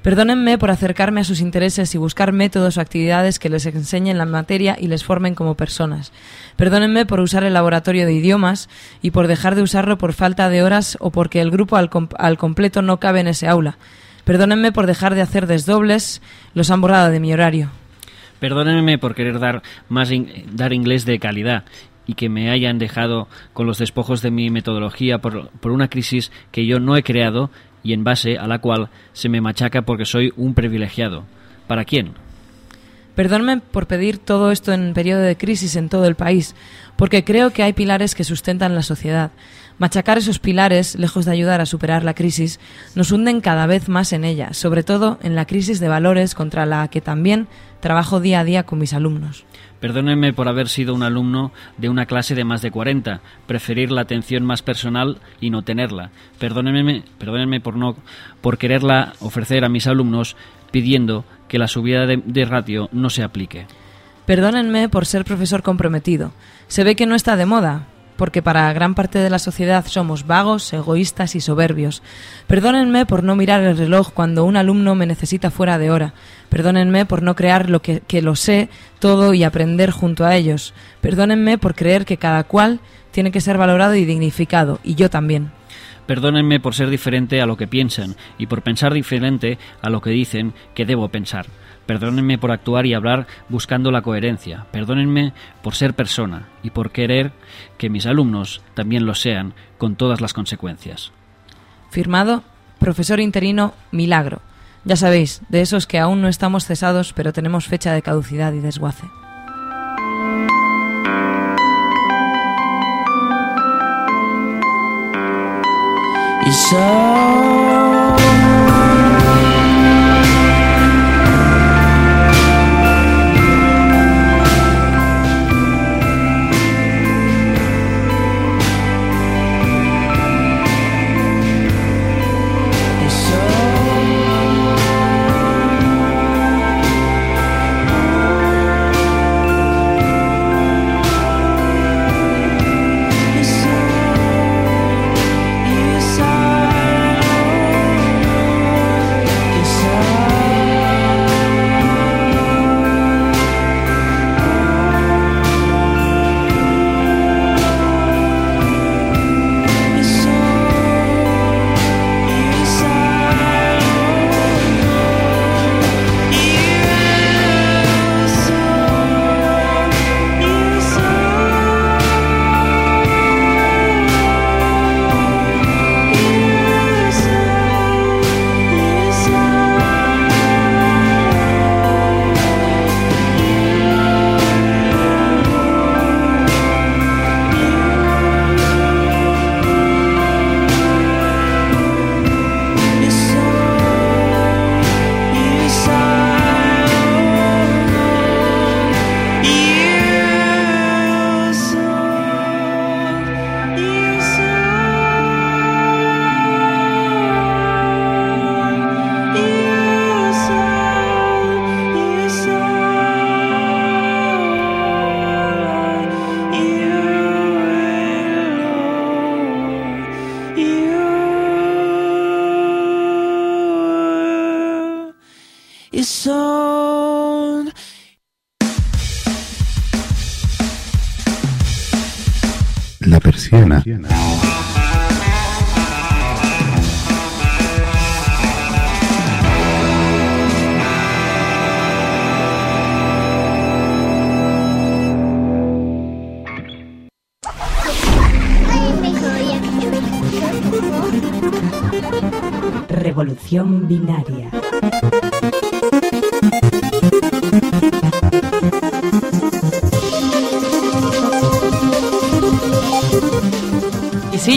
Perdónenme por acercarme a sus intereses y buscar métodos o actividades que les enseñen la materia y les formen como personas. Perdónenme por usar el laboratorio de idiomas y por dejar de usarlo por falta de horas o porque el grupo al, completo no cabe en ese aula. Perdónenme por dejar de hacer desdobles, los han borrado de mi horario. Perdónenme por querer dar más dar inglés de calidad y que me hayan dejado con los despojos de mi metodología por, por una crisis que yo no he creado y en base a la cual se me machaca porque soy un privilegiado. ¿Para quién? Perdónme por pedir todo esto en periodo de crisis en todo el país, porque creo que hay pilares que sustentan la sociedad. Machacar esos pilares, lejos de ayudar a superar la crisis, nos hunden cada vez más en ella, sobre todo en la crisis de valores contra la que también trabajo día a día con mis alumnos. Perdónenme por haber sido un alumno de una clase de más de 40, preferir la atención más personal y no tenerla. Perdónenme, perdónenme por no por quererla ofrecer a mis alumnos pidiendo que la subida de, de ratio no se aplique. Perdónenme por ser profesor comprometido. Se ve que no está de moda, porque para gran parte de la sociedad somos vagos, egoístas y soberbios. Perdónenme por no mirar el reloj cuando un alumno me necesita fuera de hora. Perdónenme por no crear lo que, que lo sé todo y aprender junto a ellos. Perdónenme por creer que cada cual tiene que ser valorado y dignificado, y yo también. Perdónenme por ser diferente a lo que piensan y por pensar diferente a lo que dicen que debo pensar. Perdónenme por actuar y hablar buscando la coherencia. Perdónenme por ser persona y por querer que mis alumnos también lo sean con todas las consecuencias. Firmado, profesor interino Milagro. Ya sabéis, de esos que aún no estamos cesados, pero tenemos fecha de caducidad y desguace. Revolución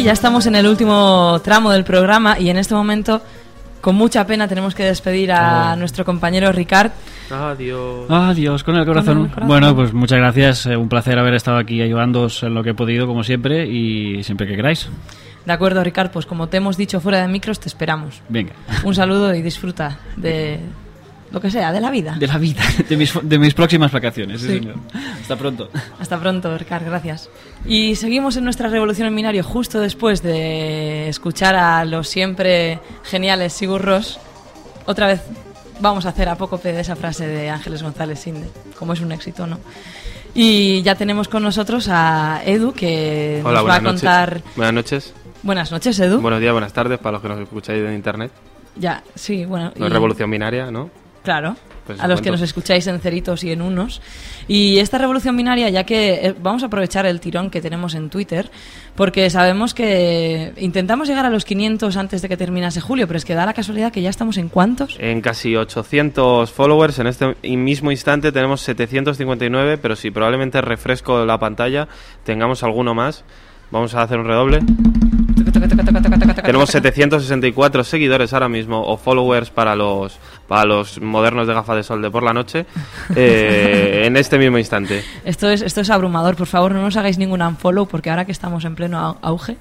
ya estamos en el último tramo del programa y en este momento, con mucha pena, tenemos que despedir a oh. nuestro compañero Ricard. Adiós. Adiós, con el corazón. Bueno, pues muchas gracias. Eh, un placer haber estado aquí ayudándoos en lo que he podido, como siempre, y siempre que queráis. De acuerdo, Ricardo, pues como te hemos dicho fuera de micros, te esperamos. Venga. Un saludo y disfruta de lo que sea, de la vida. De la vida, de mis, de mis próximas vacaciones, sí. señor. Hasta pronto. Hasta pronto, Ricardo, gracias. Y seguimos en nuestra revolución en binario justo después de escuchar a los siempre geniales Sigur Ross. Otra vez vamos a hacer apócope de esa frase de Ángeles González Sinde, como es un éxito, ¿no? Y ya tenemos con nosotros a Edu, que Hola, nos va a contar... Buenas noches. Buenas noches, Edu. Buenos días, buenas tardes para los que nos escucháis en internet. Ya, sí, bueno. No es revolución binaria, ¿no? Claro. Pues a los que nos escucháis en ceritos y en unos. Y esta revolución binaria, ya que eh, vamos a aprovechar el tirón que tenemos en Twitter, porque sabemos que intentamos llegar a los 500 antes de que terminase julio, pero es que da la casualidad que ya estamos en cuántos? En casi 800 followers. En este mismo instante tenemos 759, pero si probablemente refresco la pantalla, tengamos alguno más. Vamos a hacer un redoble. Tenemos 764 seguidores ahora mismo o followers para los para los modernos de gafas de sol de por la noche eh, en este mismo instante. Esto es esto es abrumador, por favor, no nos hagáis ningún unfollow porque ahora que estamos en pleno auge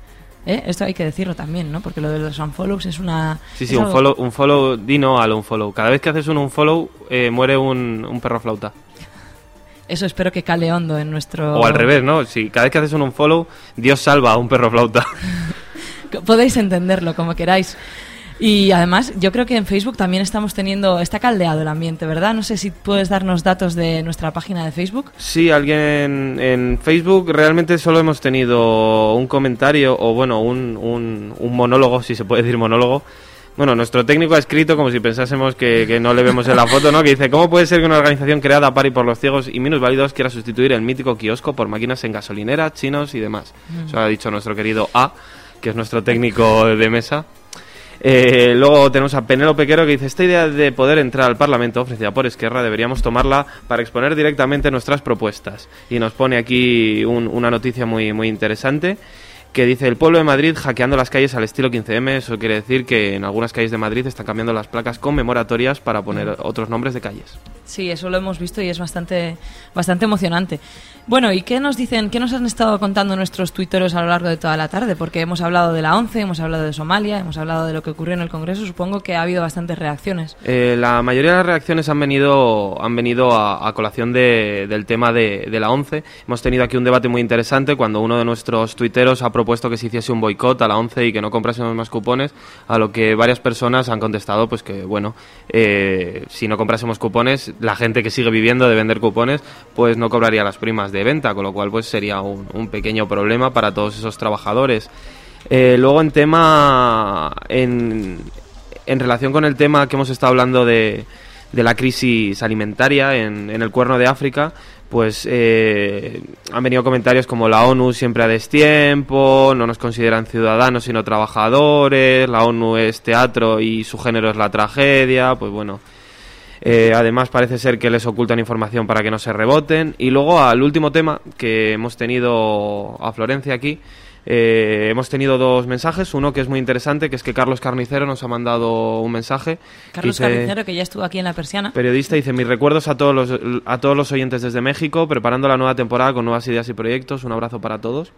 ¿eh? Esto hay que decirlo también, ¿no? Porque lo de los unfollows es una... Sí, sí, un, follow, un follow, di no al unfollow. Cada vez que haces un unfollow, eh, muere un, un perro flauta. Eso espero que cale hondo en nuestro... O al revés, ¿no? Si cada vez que haces un unfollow, Dios salva a un perro flauta. Podéis entenderlo como queráis. Y además, yo creo que en Facebook también estamos teniendo, está caldeado el ambiente, ¿verdad? No sé si puedes darnos datos de nuestra página de Facebook. Sí, alguien en Facebook realmente solo hemos tenido un comentario o bueno, un, un, un monólogo, si se puede decir monólogo. Bueno, nuestro técnico ha escrito como si pensásemos que, que, no le vemos en la foto, ¿no? Que dice, ¿cómo puede ser que una organización creada para y por los ciegos y válidos quiera sustituir el mítico kiosco por máquinas en gasolinera, chinos y demás? Mm. Eso ha dicho nuestro querido A, que es nuestro técnico de mesa. Eh, luego tenemos a Penélope Quero que dice, esta idea de poder entrar al Parlamento ofrecida por Esquerra deberíamos tomarla para exponer directamente nuestras propuestas. Y nos pone aquí un, una noticia muy, muy interesante que dice el pueblo de Madrid hackeando las calles al estilo 15M. Eso quiere decir que en algunas calles de Madrid están cambiando las placas conmemoratorias para poner otros nombres de calles. Sí, eso lo hemos visto y es bastante, bastante emocionante. Bueno, ¿y qué nos dicen, qué nos han estado contando nuestros tuiteros a lo largo de toda la tarde? Porque hemos hablado de la ONCE, hemos hablado de Somalia, hemos hablado de lo que ocurrió en el Congreso. Supongo que ha habido bastantes reacciones. Eh, la mayoría de las reacciones han venido, han venido a, colación de, del tema de, de, la ONCE. Hemos tenido aquí un debate muy interesante cuando uno de nuestros tuiteros ha propuesto que se hiciese un boicot a la ONCE y que no comprásemos más cupones, a lo que varias personas han contestado pues que, bueno, eh, si no comprásemos cupones, la gente que sigue viviendo de vender cupones, pues no cobraría las primas de venta, con lo cual pues sería un, un pequeño problema para todos esos trabajadores. Eh, luego en tema, en, en relación con el tema que hemos estado hablando de, de la crisis alimentaria en, en, el cuerno de África, pues eh, han venido comentarios como la ONU siempre a destiempo, no nos consideran ciudadanos sino trabajadores, la ONU es teatro y su género es la tragedia, pues bueno, eh, además parece ser que les ocultan información para que no se reboten. Y luego al último tema que hemos tenido a Florencia aquí, eh, hemos tenido dos mensajes. Uno que es muy interesante, que es que Carlos Carnicero nos ha mandado un mensaje. Carlos dice, Carnicero, que ya estuvo aquí en la persiana. Periodista, dice: Mis recuerdos a todos, los, a todos los oyentes desde México, preparando la nueva temporada con nuevas ideas y proyectos. Un abrazo para todos.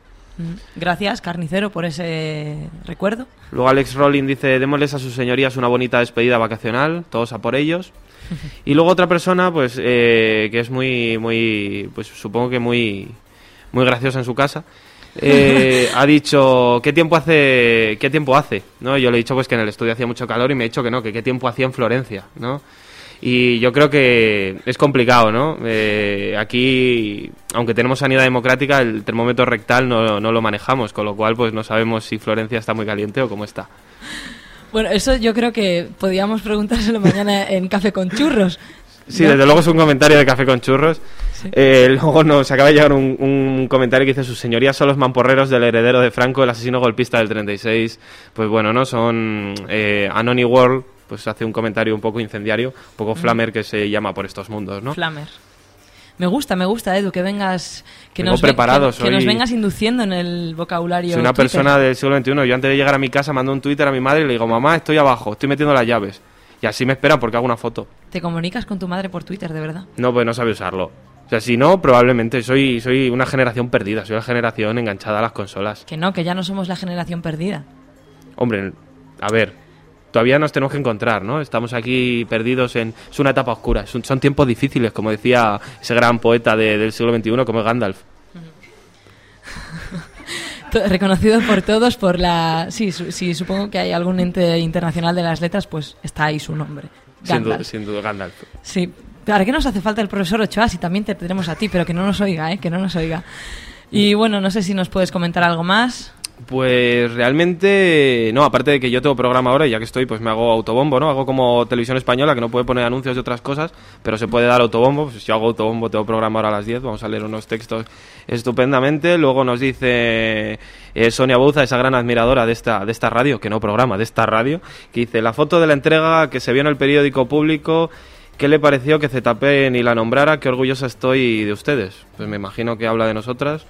Gracias, Carnicero, por ese recuerdo. Luego Alex Rowling dice: Démosles a sus señorías una bonita despedida vacacional, todos a por ellos. Y luego otra persona, pues, eh, que es muy, muy, pues supongo que muy, muy graciosa en su casa, eh, ha dicho, ¿qué tiempo hace? ¿Qué tiempo hace? ¿No? Yo le he dicho pues que en el estudio hacía mucho calor y me ha dicho que no, que qué tiempo hacía en Florencia, ¿no? Y yo creo que es complicado, ¿no? Eh, aquí, aunque tenemos sanidad democrática, el termómetro rectal no, no lo manejamos, con lo cual pues no sabemos si Florencia está muy caliente o cómo está. Bueno, eso yo creo que podíamos preguntárselo mañana en Café con Churros. Sí, ¿no? desde luego es un comentario de Café con Churros. Sí. Eh, luego nos acaba de llegar un, un, comentario que dice: Sus señorías son los mamporreros del heredero de Franco, el asesino golpista del 36. Pues bueno, ¿no? Son eh, Anony World, pues hace un comentario un poco incendiario, un poco flamer que se llama por estos mundos, ¿no? Flamer. Me gusta, me gusta, Edu, que vengas, que, Vengo nos, preparado, que, que, nos vengas induciendo en el vocabulario. Soy una Twitter. persona del siglo XXI. Yo antes de llegar a mi casa mando un Twitter a mi madre y le digo, mamá, estoy abajo, estoy metiendo las llaves. Y así me esperan porque hago una foto. ¿Te comunicas con tu madre por Twitter, de verdad? No, pues no sabe usarlo. O sea, si no, probablemente soy, soy una generación perdida, soy una generación enganchada a las consolas. Que no, que ya no somos la generación perdida. Hombre, a ver, todavía nos tenemos que encontrar, ¿no? Estamos aquí perdidos en... Es una etapa oscura, son, son tiempos difíciles, como decía ese gran poeta del siglo XXI como es Gandalf. reconocido por todos por la... Sí, sí, supongo que hay algún ente internacional de las letras, pues está ahí su nombre. Gandalf. Sin duda, Gandalf. Sí. ¿Para qué nos hace falta el profesor Ochoa si también te tenemos a ti, pero que no nos oiga, ¿eh? Que no nos oiga. Y bueno, no sé si nos puedes comentar algo más. Pues realmente, no, aparte de que yo tengo programa ahora y ya que estoy, pues me hago autobombo, ¿no? Hago como televisión española que no puede poner anuncios de otras cosas, pero se puede dar autobombo. Pues si yo hago autobombo, tengo programa ahora a las 10, vamos a leer unos textos estupendamente. Luego nos dice eh, Sonia Bouza, esa gran admiradora de esta, de esta radio, que no programa, de esta radio, que dice la foto de la entrega que se vio en el periódico público. ¿Qué le pareció que ZP ni la nombrara? Qué orgullosa estoy de ustedes. Pues me imagino que habla de nosotras.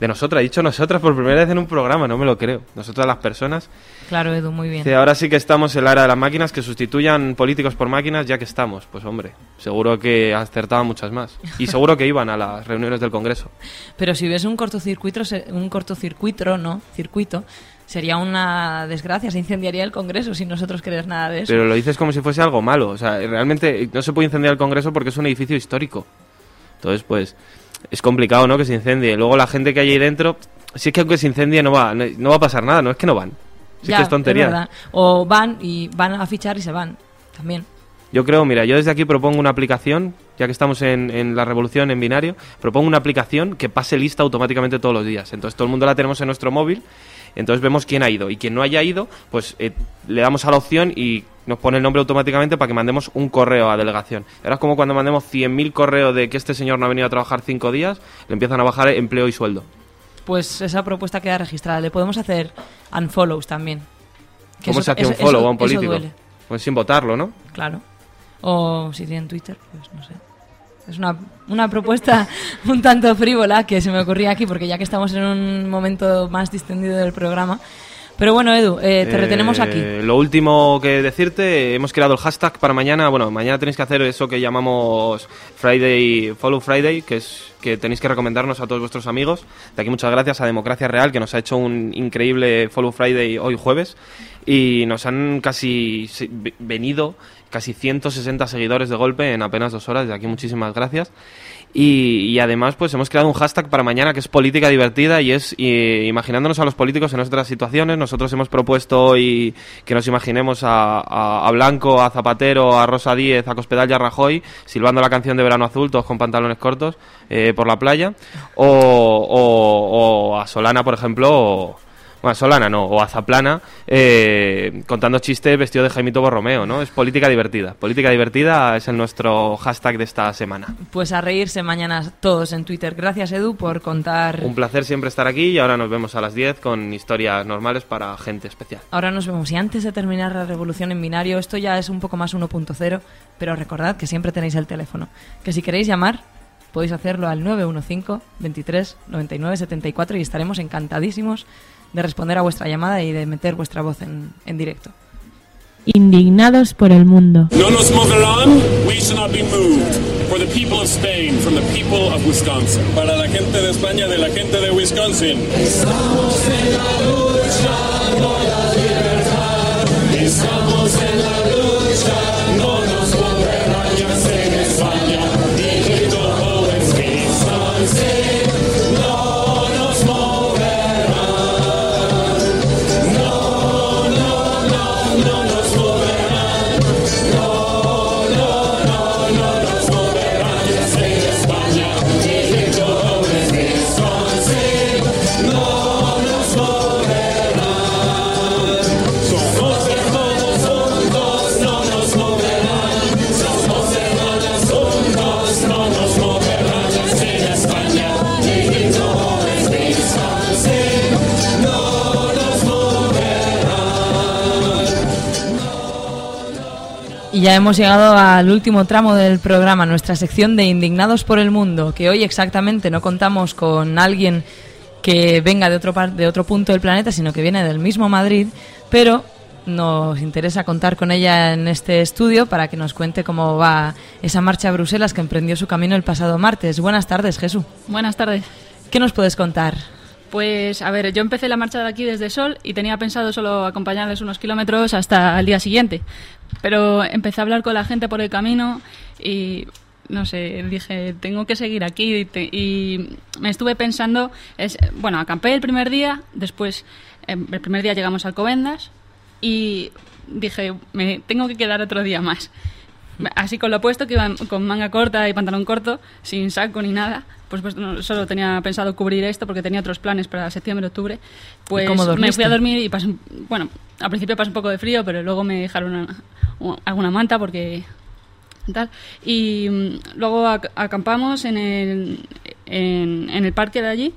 De nosotras, he dicho nosotras por primera vez en un programa, no me lo creo. Nosotras las personas. Claro, Edu, muy bien. ahora sí que estamos en la era de las máquinas, que sustituyan políticos por máquinas, ya que estamos. Pues hombre, seguro que acertaban muchas más. Y seguro que iban a las reuniones del Congreso. Pero si ves un cortocircuito, un cortocircuito, ¿no? Circuito, sería una desgracia, se incendiaría el Congreso sin nosotros querer nada de eso. Pero lo dices como si fuese algo malo. O sea, realmente no se puede incendiar el Congreso porque es un edificio histórico. Entonces, pues es complicado, ¿no? Que se incendie. Luego la gente que hay ahí dentro, si es que aunque se incendie no va, no, va a pasar nada, no es que no van. Sí que es tontería. o van y van a fichar y se van, también. Yo creo, mira, yo desde aquí propongo una aplicación, ya que estamos en, en, la revolución en binario, propongo una aplicación que pase lista automáticamente todos los días. Entonces todo el mundo la tenemos en nuestro móvil, entonces vemos quién ha ido. Y quien no haya ido, pues eh, le damos a la opción y nos pone el nombre automáticamente para que mandemos un correo a delegación. Ahora es como cuando mandemos 100.000 correos de que este señor no ha venido a trabajar cinco días, le empiezan a bajar empleo y sueldo. Pues esa propuesta queda registrada. Le podemos hacer unfollows también. ¿Cómo se hace un follow a un político? Pues sin votarlo, ¿no? Claro. O si tiene Twitter, pues no sé. Es una, una propuesta un tanto frívola que se me ocurría aquí, porque ya que estamos en un momento más distendido del programa, pero bueno, Edu, eh, te retenemos aquí. Eh, lo último que decirte, hemos creado el hashtag para mañana. Bueno, mañana tenéis que hacer eso que llamamos Friday, Follow Friday, que es que tenéis que recomendarnos a todos vuestros amigos. De aquí muchas gracias a Democracia Real, que nos ha hecho un increíble Follow Friday hoy jueves. Y nos han casi venido casi 160 seguidores de golpe en apenas dos horas. De aquí muchísimas gracias. Y, además, pues hemos creado un hashtag para mañana que es política divertida y es imaginándonos a los políticos en nuestras situaciones. Nosotros hemos propuesto hoy que nos imaginemos a, Blanco, a Zapatero, a Rosa Díez, a Cospedal y a Rajoy silbando la canción de Verano Azul, todos con pantalones cortos, eh, por la playa. O, o, a Solana, por ejemplo, bueno, Solana no, o Azaplana, eh, contando chistes vestido de Jaimito Borromeo, ¿no? Es política divertida. Política divertida es el nuestro hashtag de esta semana. Pues a reírse mañana todos en Twitter. Gracias, Edu, por contar. Un placer siempre estar aquí y ahora nos vemos a las 10 con historias normales para gente especial. Ahora nos vemos. Y antes de terminar la revolución en binario, esto ya es un poco más 1.0, pero recordad que siempre tenéis el teléfono. Que si queréis llamar, podéis hacerlo al 915 23 99 74 y estaremos encantadísimos de responder a vuestra llamada y de meter vuestra voz en, en directo. Indignados por el mundo. No nos moverán, we shall not be moved. For the people of Spain, from the people of Wisconsin. Para la gente de España, de la gente de Wisconsin. Estamos en la lucha, Y ya hemos llegado al último tramo del programa, nuestra sección de Indignados por el Mundo, que hoy exactamente no contamos con alguien que venga de otro, de otro punto del planeta, sino que viene del mismo Madrid, pero nos interesa contar con ella en este estudio para que nos cuente cómo va esa marcha a Bruselas que emprendió su camino el pasado martes. Buenas tardes, Jesús. Buenas tardes. ¿Qué nos puedes contar? Pues a ver, yo empecé la marcha de aquí desde Sol y tenía pensado solo acompañarles unos kilómetros hasta el día siguiente. Pero empecé a hablar con la gente por el camino y no sé, dije, tengo que seguir aquí y, me estuve pensando, es, bueno, acampé el primer día, después em, el primer día llegamos a Alcobendas y dije, me tengo que quedar otro día más. Así con lo puesto, que iba con manga corta y pantalón corto, sin saco ni nada, pues, pues solo tenía pensado cubrir esto porque tenía otros planes para septiembre, octubre. Pues me fui a dormir y pasé, bueno, al principio pasé un poco de frío, pero luego me dejaron alguna manta porque tal. Y mm, luego acampamos en el, en, el parque de allí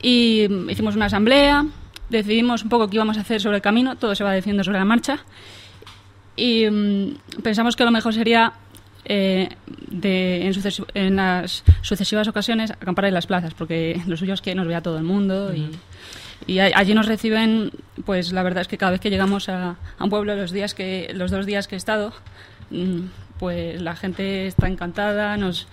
y mm, hicimos una asamblea, decidimos un poco qué íbamos a hacer sobre el camino, todo se va diciendo sobre la marcha y mm, pensamos que lo mejor sería eh, de, en, en, las sucesivas ocasiones acampar en las plazas, porque lo suyo es que nos vea todo el mundo y, y, allí nos reciben, pues la verdad es que cada vez que llegamos a, a, un pueblo, los, días que, los dos días que he estado, pues la gente está encantada, nos,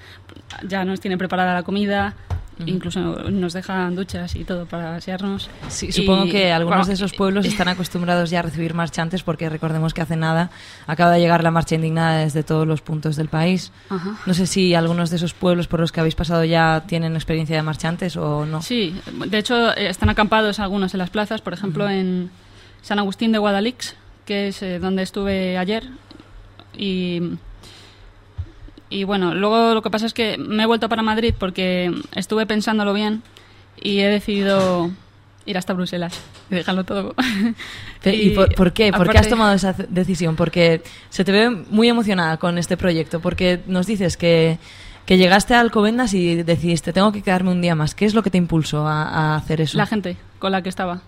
ya nos tiene preparada la comida, incluso nos dejan duchas y todo para asearnos. Sí, supongo que algunos de esos pueblos están acostumbrados ya a recibir marchantes porque recordemos que hace nada acaba de llegar la marcha indignada desde todos los puntos del país. No sé si algunos de esos pueblos por los que habéis pasado ya tienen experiencia de marchantes o no. Sí, de hecho eh, están acampados algunos en las plazas, por ejemplo en San Agustín de Guadalix, que es eh, donde estuve ayer y y bueno, luego lo que pasa es que me he vuelto para Madrid porque estuve pensándolo bien y he decidido ir hasta Bruselas y dejarlo todo. ¿Y, por, qué? ¿Por qué has tomado esa decisión? Porque se te ve muy emocionada con este proyecto, porque nos dices que, que llegaste a Alcobendas y decidiste, tengo que quedarme un día más. ¿Qué es lo que te impulsó a, hacer eso? La gente con la que estaba.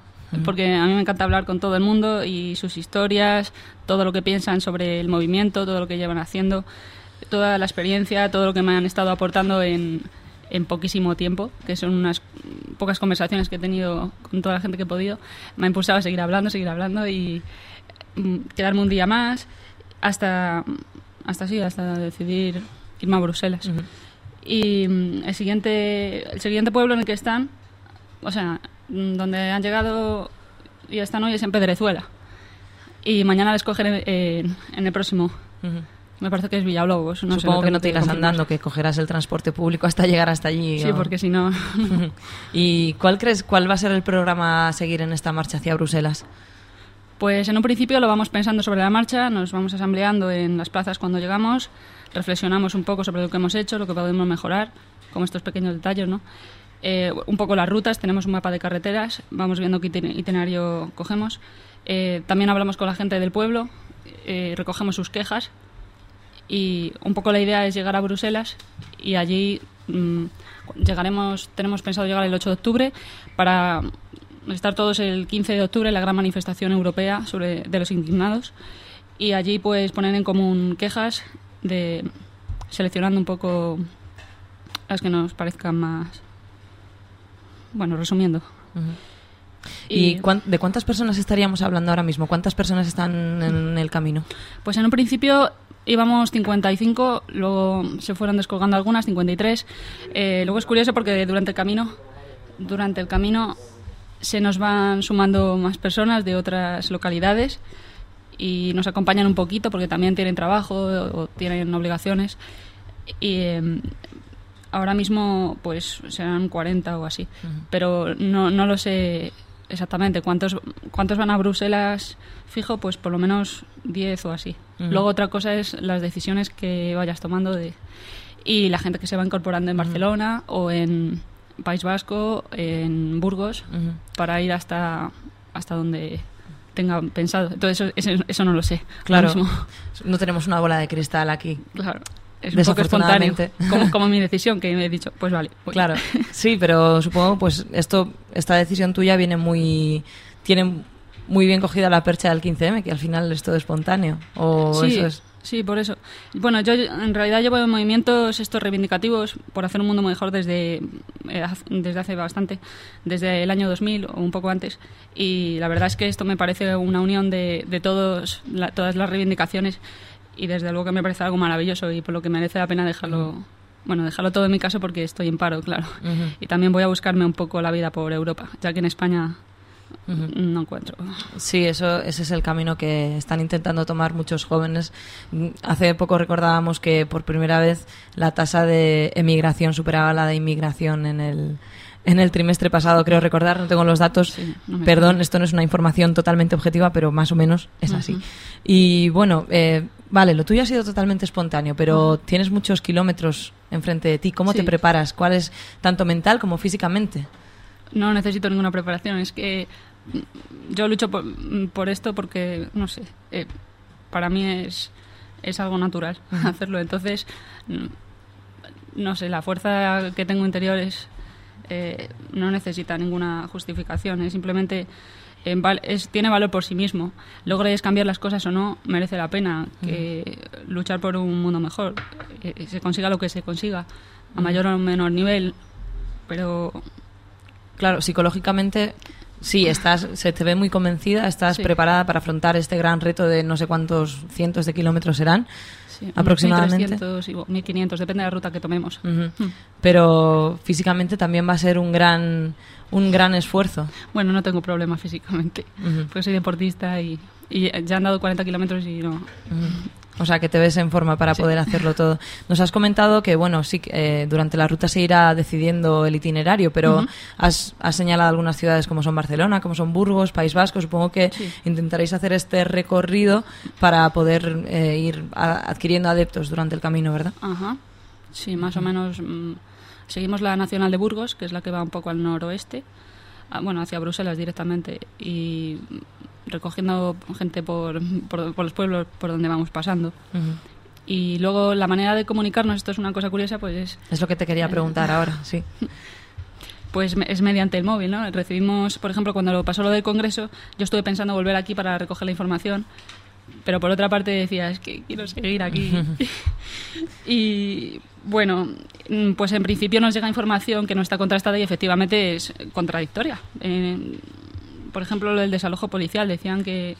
Porque a mí me encanta hablar con todo el mundo y sus historias, todo lo que piensan sobre el movimiento, todo lo que llevan haciendo toda la experiencia, todo lo que me han estado aportando en, en poquísimo tiempo, que son unas pocas conversaciones que he tenido con toda la gente que he podido, me ha impulsado a seguir hablando, seguir hablando y mm, quedarme un día más hasta, hasta sí, hasta decidir irme a Bruselas. Y mm, el siguiente, el siguiente pueblo en el que están, o sea, mm, donde han llegado y están hoy es en Pedrezuela. Y mañana les cogeré en, el próximo. Me parece que es Villalobos. No Supongo que no te irás andando, que cogerás el transporte público hasta llegar hasta allí. Sí, porque si no... ¿Y cuál crees, cuál va a ser el programa a seguir en esta marcha hacia Bruselas? Pues en un principio lo vamos pensando sobre la marcha, nos vamos asambleando en las plazas cuando llegamos, reflexionamos un poco sobre lo que hemos hecho, lo que podemos mejorar, como estos pequeños detalles, ¿no? Eh, un poco las rutas, tenemos un mapa de carreteras, vamos viendo qué itinerario cogemos. Eh, también hablamos con la gente del pueblo, eh, recogemos sus quejas y un poco la idea es llegar a Bruselas y allí mm, llegaremos, tenemos pensado llegar el 8 de octubre para estar todos el 15 de octubre en la gran manifestación europea sobre de los indignados y allí pues poner en común quejas de seleccionando un poco las que nos parezcan más bueno resumiendo ¿Y, de cuántas personas estaríamos hablando ahora mismo? ¿Cuántas personas están en el camino? Pues en un principio íbamos 55, luego se fueron descolgando algunas, 53. Eh, luego es curioso porque durante el camino, durante el camino se nos van sumando más personas de otras localidades y nos acompañan un poquito porque también tienen trabajo o, tienen obligaciones. Y em, ahora mismo pues serán 40 o así, pero no, no lo sé exactamente cuántos cuántos van a Bruselas fijo, pues por lo menos 10 o así. Luego otra cosa es las decisiones que vayas tomando de y la gente que se va incorporando en Barcelona o en País Vasco, en Burgos, para ir hasta, hasta donde tenga pensado. Entonces eso, eso, no lo sé. Claro. No tenemos una bola de cristal aquí. Claro. Es un poco espontáneo, como, como, mi decisión, que me he dicho, pues vale. Claro, sí, pero supongo pues esto, esta decisión tuya viene muy, tiene muy bien cogida la percha del 15M, que al final es todo espontáneo. O eso es, Sí, por eso. Bueno, yo en realidad llevo movimientos estos reivindicativos por hacer un mundo mejor desde, eh, desde hace bastante, desde el año 2000 o un poco antes. Y la verdad es que esto me parece una unión de, de todos, todas las reivindicaciones y desde luego que me parece algo maravilloso y por lo que merece la pena dejarlo. Bueno, dejarlo todo en mi caso porque estoy en paro, claro. Y también voy a buscarme un poco la vida por Europa, ya que en España no encuentro. Sí, eso, ese es el camino que están intentando tomar muchos jóvenes. Hace poco recordábamos que por primera vez la tasa de emigración superaba la de inmigración en el, en el trimestre pasado, creo recordar, no tengo los datos. Perdón, esto no es una información totalmente objetiva, pero más o menos es así. Y bueno, eh, vale, lo tuyo ha sido totalmente espontáneo, pero tienes muchos kilómetros enfrente de ti. ¿Cómo te preparas? ¿Cuál es tanto mental como físicamente? no necesito ninguna preparación. Es que yo lucho por, esto porque, no sé, eh, para mí es, es algo natural hacerlo. Entonces, no sé, la fuerza que tengo interior es, eh, no necesita ninguna justificación. Es simplemente es, tiene valor por sí mismo. Logres cambiar las cosas o no, merece la pena que luchar por un mundo mejor. Eh, se consiga lo que se consiga, a mayor o menor nivel, pero Claro, psicológicamente sí, estás, se te ve muy convencida, estás preparada para afrontar este gran reto de no sé cuántos cientos de kilómetros serán. aproximadamente. 1.300 y 1.500, depende de la ruta que tomemos. Hmm. Pero físicamente también va a ser un gran, un gran esfuerzo. Bueno, no tengo problema físicamente, porque soy deportista y, y ya han dado 40 kilómetros y no... O sea, que te ves en forma para poder hacerlo todo. Nos has comentado que, bueno, sí, eh, durante la ruta se irá decidiendo el itinerario, pero has, señalado algunas ciudades como son Barcelona, como son Burgos, País Vasco. Supongo que intentaréis hacer este recorrido para poder eh, ir adquiriendo adeptos durante el camino, ¿verdad? Ajá. Sí, más o menos. Mm, seguimos la Nacional de Burgos, que es la que va un poco al noroeste, ah, bueno, hacia Bruselas directamente, y recogiendo gente por, por, los pueblos por donde vamos pasando. Y luego la manera de comunicarnos, esto es una cosa curiosa, pues es... Es lo que te quería preguntar ahora, sí. Pues es mediante el móvil, ¿no? Recibimos, por ejemplo, cuando lo pasó lo del Congreso, yo estuve pensando volver aquí para recoger la información, pero por otra parte decía, es que quiero seguir aquí. y bueno, pues en principio nos llega información que no está contrastada y efectivamente es contradictoria. Eh, por ejemplo, lo del desalojo policial. Decían que,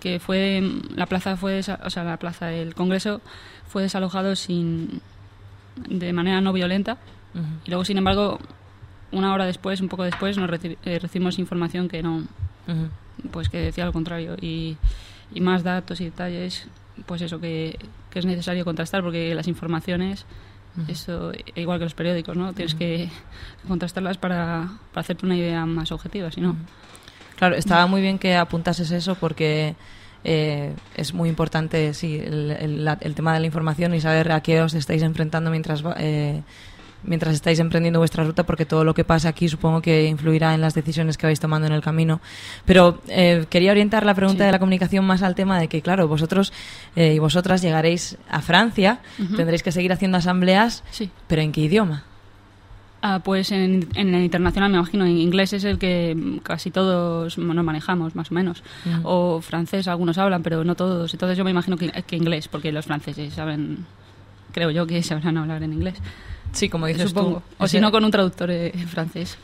que fue la plaza fue o sea la plaza del Congreso fue desalojado sin de manera no violenta y luego sin embargo una hora después un poco después nos eh, recibimos información que no pues que decía lo contrario y, y, más datos y detalles pues eso que, que, es necesario contrastar porque las informaciones eso igual que los periódicos no tienes que contrastarlas para, para hacerte una idea más objetiva si no. Claro, estaba muy bien que apuntases eso porque eh, es muy importante, sí, el, tema de la información y saber a qué os estáis enfrentando mientras eh, mientras estáis emprendiendo vuestra ruta, porque todo lo que pasa aquí supongo que influirá en las decisiones que vais tomando en el camino. Pero eh, quería orientar la pregunta de la comunicación más al tema de que, claro, vosotros y vosotras llegaréis a Francia, tendréis que seguir haciendo asambleas, pero ¿en qué idioma? Ah, pues en, en, el internacional me imagino, en inglés es el que casi todos nos manejamos, más o menos. O francés, algunos hablan, pero no todos. Entonces yo me imagino que, inglés, porque los franceses saben, creo yo que sabrán hablar en inglés. Sí, como dices Supongo. O si no, con un traductor eh, francés.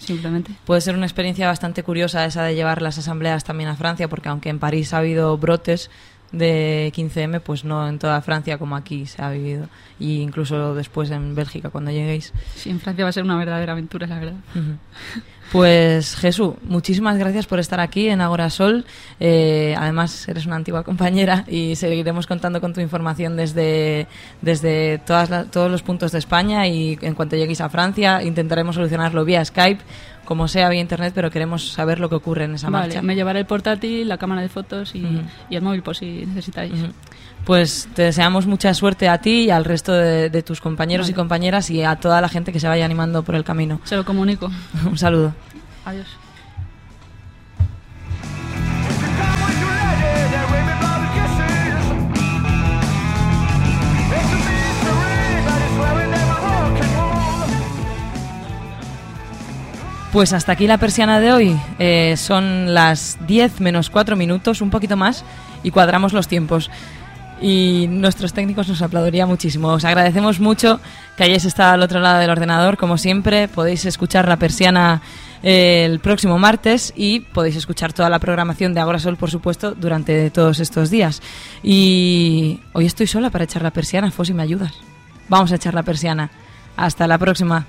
Simplemente. Puede ser una experiencia bastante curiosa esa de llevar las asambleas también a Francia, porque aunque en París ha habido brotes, de 15M, pues no en toda Francia como aquí se ha vivido, y incluso después en Bélgica cuando lleguéis. Sí, en Francia va a ser una verdadera aventura, la verdad. Pues Jesús, muchísimas gracias por estar aquí en Agora Sol. Eh, además, eres una antigua compañera y seguiremos contando con tu información desde, desde todas todos los puntos de España y en cuanto lleguéis a Francia intentaremos solucionarlo vía Skype como sea vía internet, pero queremos saber lo que ocurre en esa vale, Me llevaré el portátil, la cámara de fotos y, el móvil por si necesitáis. Pues te deseamos mucha suerte a ti y al resto de, tus compañeros y compañeras y a toda la gente que se vaya animando por el camino. Se lo comunico. Un saludo. Adiós. Pues hasta aquí la persiana de hoy. Eh, son las 10 menos 4 minutos, un poquito más, y cuadramos los tiempos. Y nuestros técnicos nos aplaudirían muchísimo. Os agradecemos mucho que hayáis estado al otro lado del ordenador, como siempre. Podéis escuchar la persiana eh, el próximo martes y podéis escuchar toda la programación de Agora Sol, por supuesto, durante todos estos días. Y hoy estoy sola para echar la persiana, Fossi, ¿me ayudas? Vamos a echar la persiana. Hasta la próxima.